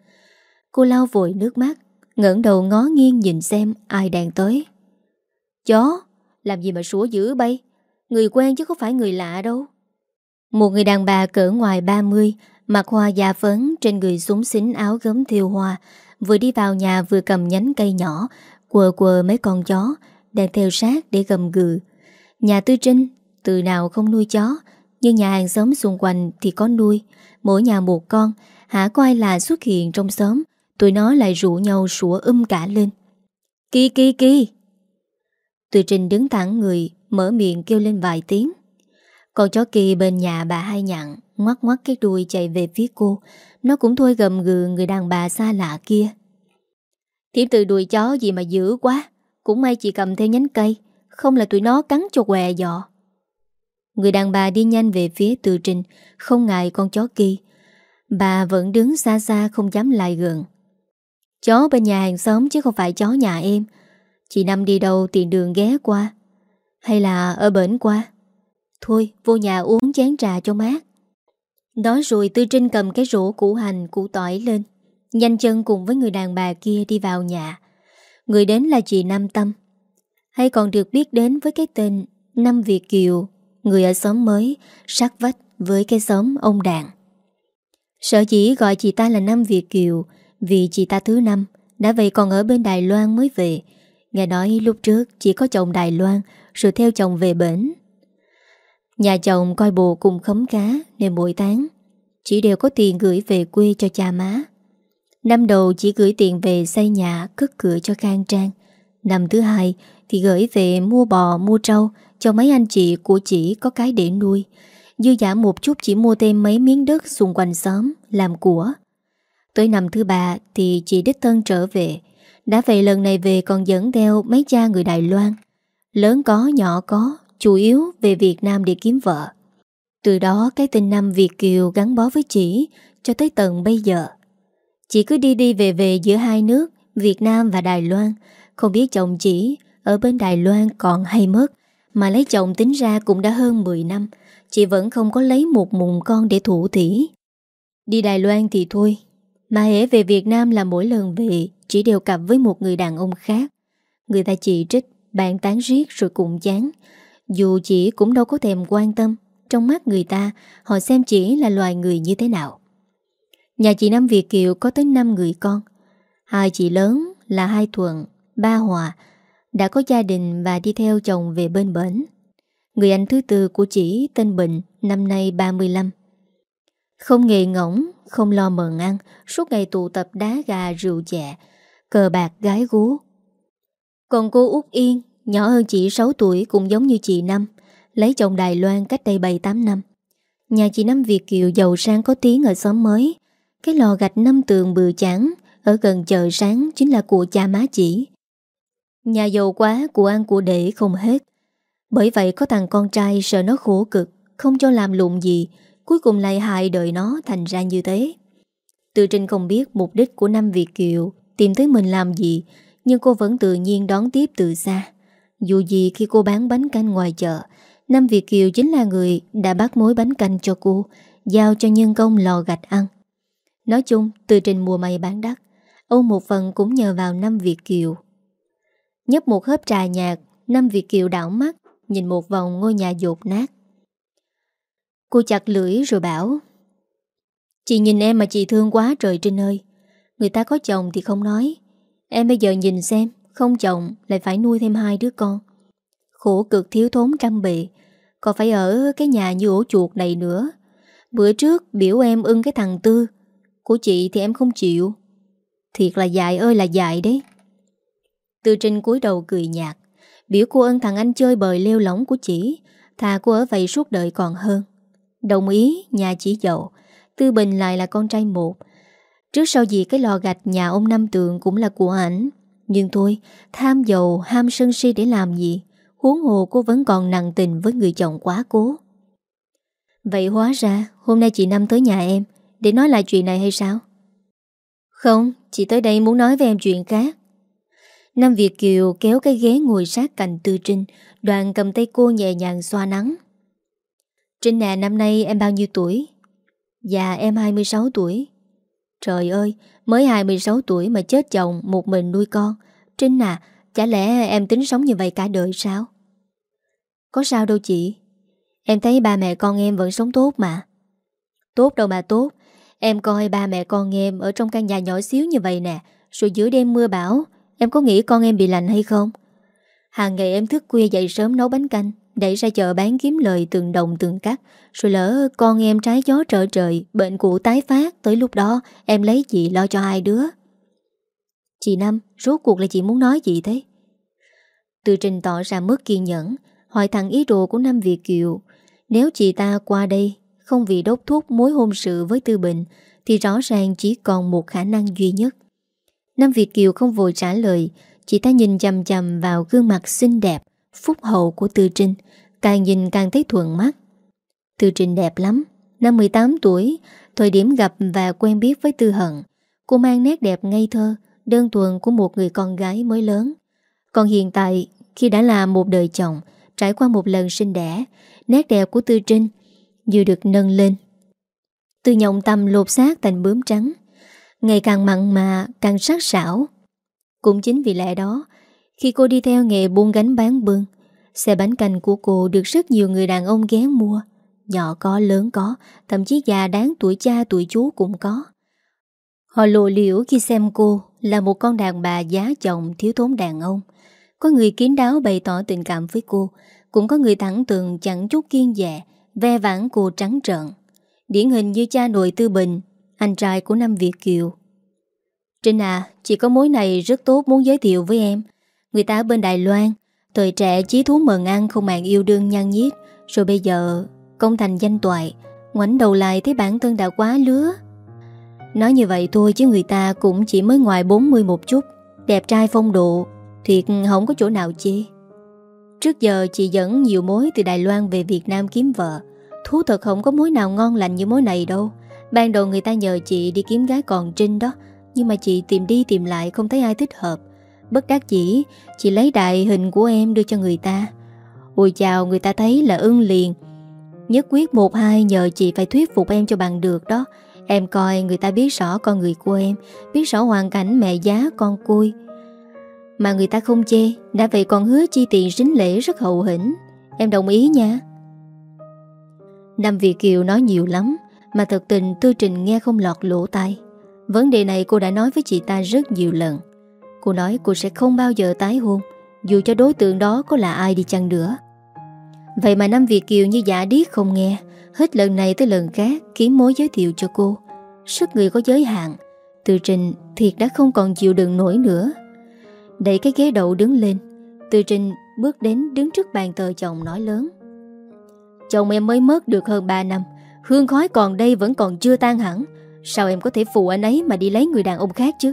Cô lau vội nước mắt, ngẩng đầu ngó nghiêng nhìn xem ai đang tới. Chó, Làm gì mà sủa dữ bay? Người quen chứ không phải người lạ đâu. Một người đàn bà cỡ ngoài 30 Mặc hoa da phấn, Trên người súng xính áo gấm thiêu hoa, Vừa đi vào nhà vừa cầm nhánh cây nhỏ, Quờ quờ mấy con chó, Đang theo sát để gầm gừ. Nhà tư trinh, Từ nào không nuôi chó, Nhưng nhà hàng xóm xung quanh thì có nuôi, Mỗi nhà một con, Hả có ai là xuất hiện trong xóm. Tụi nó lại rủ nhau sủa um cả lên. Kỳ kỳ kỳ Tụi Trinh đứng thẳng người, Mở miệng kêu lên vài tiếng. Con chó kỳ bên nhà bà hai nhặn Ngoắt ngoắt cái đuôi chạy về phía cô. Nó cũng thôi gầm gừ người đàn bà xa lạ kia. Thiếp từ đuôi chó gì mà dữ quá, Cũng may chị cầm theo nhánh cây, Không là tụi nó cắn cho què dọ Người đàn bà đi nhanh về phía từ trình, Không ngại con chó kỳ. Bà vẫn đứng xa xa không dám lại gần. Chó bên nhà hàng xóm chứ không phải chó nhà em. Chị Năm đi đâu tiện đường ghé qua. Hay là ở bển qua. Thôi, vô nhà uống chén trà cho mát. Nói rồi Tư Trinh cầm cái rổ củ hành, củ tỏi lên, Nhanh chân cùng với người đàn bà kia đi vào nhà. Người đến là chị Nam Tâm. Hay còn được biết đến với cái tên Năm Việt Kiều, Người ở xóm mới, Sát vách với cái xóm ông Đàn. Sở chỉ gọi chị ta là Nam Việt Kiều vì chị ta thứ năm, Đã vậy còn ở bên Đài Loan mới về. Nghe nói lúc trước chỉ có chồng Đài Loan, Rồi theo chồng về bển. Nhà chồng coi bồ cùng khấm cá, Nên mỗi tháng, Chỉ đều có tiền gửi về quê cho cha má. Năm đầu chỉ gửi tiền về xây nhà, Cất cửa cho khang trang. Năm thứ hai thì gửi về mua bò, mua trâu Cho mấy anh chị của chị có cái để nuôi. Dư giả một chút chỉ mua thêm mấy miếng đất xung quanh xóm, Làm của. Tới năm thứ ba thì chị Đích thân trở về. Đã vậy lần này về còn dẫn theo mấy cha người Đài Loan. Lớn có, nhỏ có, Chủ yếu về Việt Nam để kiếm vợ. Từ đó cái tình năm Việt Kiều gắn bó với chị Cho tới tận bây giờ. Chị cứ đi đi về về giữa hai nước, Việt Nam và Đài Loan. Không biết chồng chị Ở bên Đài Loan còn hay mất, Mà lấy chồng tính ra cũng đã hơn 10 năm. Chị vẫn không có lấy một mụn con để thủ thỉ. Đi Đài Loan thì thôi. Mà hễ về Việt Nam là mỗi lần về, Chỉ đều cặp với một người đàn ông khác. Người ta chỉ trích Bạn tán riết rồi cùng chán. Dù chỉ cũng đâu có thèm quan tâm, Trong mắt người ta, Họ xem chỉ là loài người như thế nào. Nhà chị Năm Việt Kiều có tới 5 người con. Hai chị lớn là Hai Thuận, Ba Hòa, Đã có gia đình và đi theo chồng về bên bến. Người anh thứ tư của chị tên Bình, Năm nay 35 không nghề ngỗng, Không lo mờn ăn Suốt ngày tụ tập đá gà rượu chè, Cờ bạc gái gú. Còn cô Út Yên, Nhỏ hơn chị 6 tuổi cũng giống như chị Năm, Lấy chồng Đài Loan cách đây 7-8 năm. Nhà chị Năm Việt Kiều giàu sang có tiếng ở xóm mới. Cái lò gạch năm tường bự chán, Ở gần chợ sáng chính là của cha má chị. Nhà giàu quá, của ăn của để không hết. Bởi vậy có thằng con trai sợ nó khổ cực, Không cho làm lụng gì Cuối cùng lại hại đời nó thành ra như thế. Từ Trinh không biết mục đích của năm Việt Kiều, Tìm tới mình làm gì, Nhưng cô vẫn tự nhiên đón tiếp từ xa. Dù gì khi cô bán bánh canh ngoài chợ, Năm Việt Kiều chính là người đã bắt mối bánh canh cho cô, Giao cho nhân công lò gạch ăn. Nói chung, từ trình mùa mày bán đắt, Âu một phần cũng nhờ vào năm Việt Kiều. Nhấp một hớp trà nhạt, Năm Việt Kiều đảo mắt, Nhìn một vòng ngôi nhà dột nát. Cô chặt lưỡi rồi bảo, Chị nhìn em mà chị thương quá trời trên ơi. Người ta có chồng thì không nói. Em bây giờ nhìn xem, Không chồng lại phải nuôi thêm hai đứa con. Khổ cực thiếu thốn trăm bề, Còn phải ở cái nhà như ổ chuột này nữa. Bữa trước biểu em ưng cái thằng Tư, Của chị thì em không chịu. Thiệt là dại ơi là dại đấy. Tư Trinh cúi đầu cười nhạt, Biểu cô ơn thằng anh chơi bời leo lỏng của chị, Thà cô ở vậy suốt đời còn hơn. Đồng ý, nhà chỉ giàu Tư Bình lại là con trai một. Trước sau gì cái lò gạch nhà ông Năm Tường cũng là của ảnh. Nhưng thôi, Tham giàu ham sân si để làm gì? Huống hồ cô vẫn còn nặng tình với người chồng quá cố. Vậy hóa ra, Hôm nay chị Năm tới nhà em, Để nói lại chuyện này hay sao? Không, Chị tới đây muốn nói với em chuyện khác. Nam Việt Kiều kéo cái ghế ngồi sát cạnh Tư Trinh Đoàn cầm tay cô nhẹ nhàng xoa nắng. Trinh nè, năm nay em bao nhiêu tuổi? Dạ em 26 tuổi Trời ơi, Mới 26 tuổi mà chết chồng Một mình nuôi con Trinh à Chả lẽ em tính sống như vậy cả đời sao? Có sao đâu chị Em thấy ba mẹ con em vẫn sống tốt mà Tốt đâu mà tốt Em coi ba mẹ con em Ở trong căn nhà nhỏ xíu như vậy nè, Rồi giữa đêm mưa bão, Em có nghĩ con em bị lạnh hay không? Hàng ngày em thức khuya dậy sớm nấu bánh canh Đẩy ra chợ bán kiếm lời từng đồng từng cắt. Rồi lỡ con em trái gió trở trời, Bệnh cụ tái phát, Tới lúc đó em lấy chị lo cho hai đứa. Chị Năm, Rốt cuộc là chị muốn nói gì thế? Từ trình tỏ ra mất kiên nhẫn, Hỏi thẳng ý đồ của Năm Việt Kiều. Nếu chị ta qua đây, Không vì đốt thuốc mối hôn sự với Tư Bình, Thì rõ ràng chỉ còn một khả năng duy nhất. Nam Việt Kiều không vội trả lời, Chị ta nhìn chầm chầm vào gương mặt xinh đẹp. Phúc hậu của Tư Trinh, Càng nhìn càng thấy thuận mắt. Tư Trinh đẹp lắm, Năm 18 tuổi, Thời điểm gặp và quen biết với Tư Hận, Cô mang nét đẹp ngây thơ, Đơn thuần của một người con gái mới lớn. Còn hiện tại, Khi đã là một đời chồng, Trải qua một lần sinh đẻ, Nét đẹp của Tư Trinh Như được nâng lên. Từ nhộng tâm lột xác thành bướm trắng, Ngày càng mặn mà, càng sắc sảo. Cũng chính vì lẽ đó khi cô đi theo nghề buôn gánh bán bưng, Xe bánh canh của cô được rất nhiều người đàn ông ghé mua. Nhỏ có, lớn có, Thậm chí già đáng, tuổi cha, tuổi chú cũng có. Họ lộ liễu khi xem cô Là một con đàn bà giá chồng thiếu thốn đàn ông. Có người kín đáo bày tỏ tình cảm với cô, Cũng có người thẳng tường chẳng chút kiên dạ Ve vãn cô trắng trợn. Điển hình như cha nội Tư Bình, Anh trai của năm Việt Kiều. Trinh à Chị có mối này rất tốt muốn giới thiệu với em. Người ta bên Đài Loan, Thời trẻ chí thú mần ăn không màng yêu đương nhăn nhiết. Rồi bây giờ, Công thành danh toại, Ngoảnh đầu lại thấy bản thân đã quá lứa. Nói như vậy thôi chứ người ta cũng chỉ mới ngoài 40 một chút. Đẹp trai phong độ, Thiệt không có chỗ nào chê. Trước giờ chị dẫn nhiều mối từ Đài Loan về Việt Nam kiếm vợ. Thú thật không có mối nào ngon lành như mối này đâu. Ban đầu người ta nhờ chị đi kiếm gái còn trinh đó, Nhưng mà chị tìm đi tìm lại không thấy ai thích hợp. Bất đắc dĩ, Chị lấy đại hình của em đưa cho người ta. Ôi chào, người ta thấy là ưng liền. Nhất quyết một hai nhờ chị phải thuyết phục em cho bằng được đó. Em coi người ta biết rõ con người của em, Biết rõ hoàn cảnh mẹ giá con cui. Mà người ta không chê, Đã vậy còn hứa chi tiền sính lễ rất hậu hĩnh. Em đồng ý nha. Nam Việt Kiều nói nhiều lắm, Mà thật tình Tư Trình nghe không lọt lỗ tai. Vấn đề này cô đã nói với chị ta rất nhiều lần. Cô nói cô sẽ không bao giờ tái hôn, Dù cho đối tượng đó có là ai đi chăng nữa. Vậy mà Nam Việt Kiều như giả điếc không nghe, Hết lần này tới lần khác Kiếm mối giới thiệu cho cô. Sức người có giới hạn, Từ trình thiệt đã không còn chịu đựng nổi nữa. Đẩy cái ghế đậu đứng lên, Từ trình bước đến đứng trước bàn thờ chồng nói lớn. Chồng em mới mất được hơn 3 năm, Hương khói còn đây vẫn còn chưa tan hẳn, Sao em có thể phụ anh ấy mà đi lấy người đàn ông khác chứ?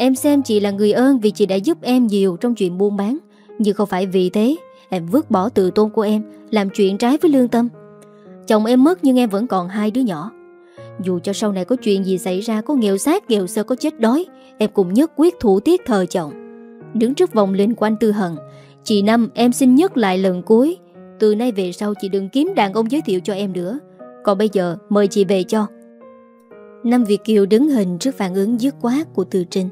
Em xem chị là người ơn vì chị đã giúp em nhiều trong chuyện buôn bán. Nhưng không phải vì thế, Em vứt bỏ tự tôn của em, Làm chuyện trái với lương tâm. Chồng em mất nhưng em vẫn còn hai đứa nhỏ. Dù cho sau này có chuyện gì xảy ra, Có nghèo sát, nghèo sơ, có chết đói, Em cũng nhất quyết thủ tiết thờ chồng. Đứng trước vòng linh của anh Tư Hận Chị Năm, em xin nhắc lại lần cuối. Từ nay về sau, chị đừng kiếm đàn ông giới thiệu cho em nữa. Còn bây giờ, mời chị về cho. Năm Việt Kiều đứng hình trước phản ứng dứt quát của Từ Trinh.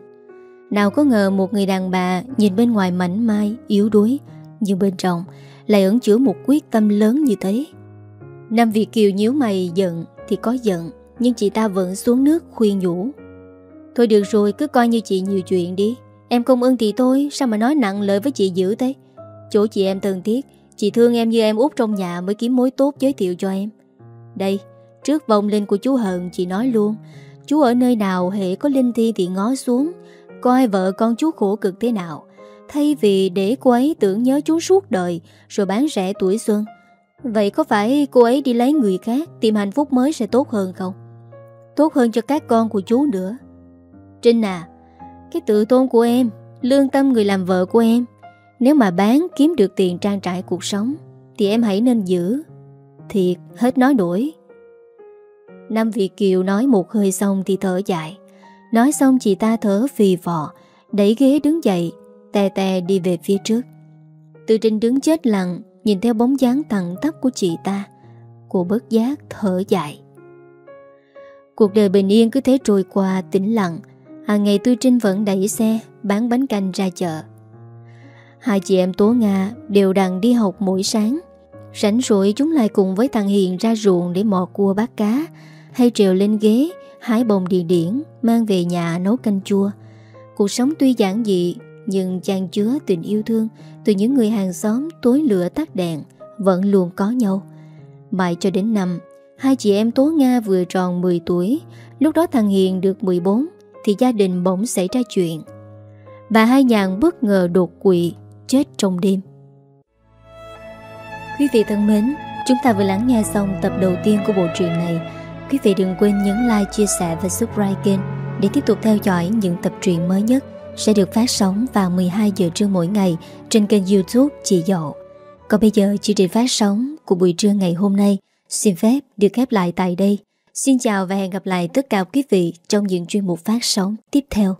Nào có ngờ một người đàn bà Nhìn bên ngoài mảnh mai, yếu đuối Nhưng bên trong lại ẩn chứa một quyết tâm lớn như thế. Nam Việt Kiều nhíu mày giận thì có giận Nhưng chị ta vẫn xuống nước khuyên nhủ. Thôi được rồi cứ coi như chị nhiều chuyện đi. Em không ưng thì thôi Sao mà nói nặng lời với chị dữ thế? Chỗ chị em thân thiết Chị thương em như em út trong nhà mới kiếm mối tốt giới thiệu cho em. Đây Trước vòng lên của chú Hận chị nói luôn Chú ở nơi nào hệ có linh thi thì ngó xuống. Coi vợ con chú khổ cực thế nào. Thay vì để cô ấy tưởng nhớ chú suốt đời, Rồi bán rẻ tuổi xuân. Vậy có phải cô ấy đi lấy người khác Tìm hạnh phúc mới sẽ tốt hơn không? Tốt hơn cho các con của chú nữa. Trinh à Cái tự tôn của em, Lương tâm người làm vợ của em. Nếu mà bán kiếm được tiền trang trải cuộc sống, Thì em hãy nên giữ. Thiệt, hết nói đuổi Năm Việt Kiều nói một hơi xong thì thở dài. Nói xong chị ta thở phì vò Đẩy ghế đứng dậy Tè tè đi về phía trước. Từ trình đứng chết lặng, Nhìn theo bóng dáng thẳng tắp của chị ta, Cô bớt giác thở dài. Cuộc đời bình yên cứ thế trôi qua, tĩnh lặng. Hàng ngày Tư Trinh vẫn đẩy xe, Bán bánh canh ra chợ. Hai chị em Tố Nga đều đặn đi học mỗi sáng. Rảnh rỗi chúng lại cùng với thằng Hiền ra ruộng để mò cua bắt cá, Hay trèo lên ghế Hái bông điền điển, Mang về nhà nấu canh chua. Cuộc sống tuy giản dị, Nhưng chan chứa tình yêu thương Từ những người hàng xóm tối lửa tắt đèn, Vẫn luôn có nhau. Mãi cho đến năm, Hai chị em Tố Nga vừa tròn 10 tuổi, Lúc đó thằng Hiền được 14 Thì gia đình bỗng xảy ra chuyện. Bà Hai Nhàn bất ngờ đột quỵ, Chết trong đêm. Quý vị thân mến, Chúng ta vừa lắng nghe xong tập đầu tiên của bộ truyện này. Quý vị đừng quên nhấn like, chia sẻ và subscribe kênh Để tiếp tục theo dõi những tập truyện mới nhất Sẽ được phát sóng vào 12 giờ trưa mỗi ngày Trên kênh youtube Chị Dậu Còn bây giờ chương trình phát sóng của buổi trưa ngày hôm nay Xin phép được khép lại tại đây Xin chào và hẹn gặp lại tất cả quý vị trong những chuyên mục phát sóng tiếp theo.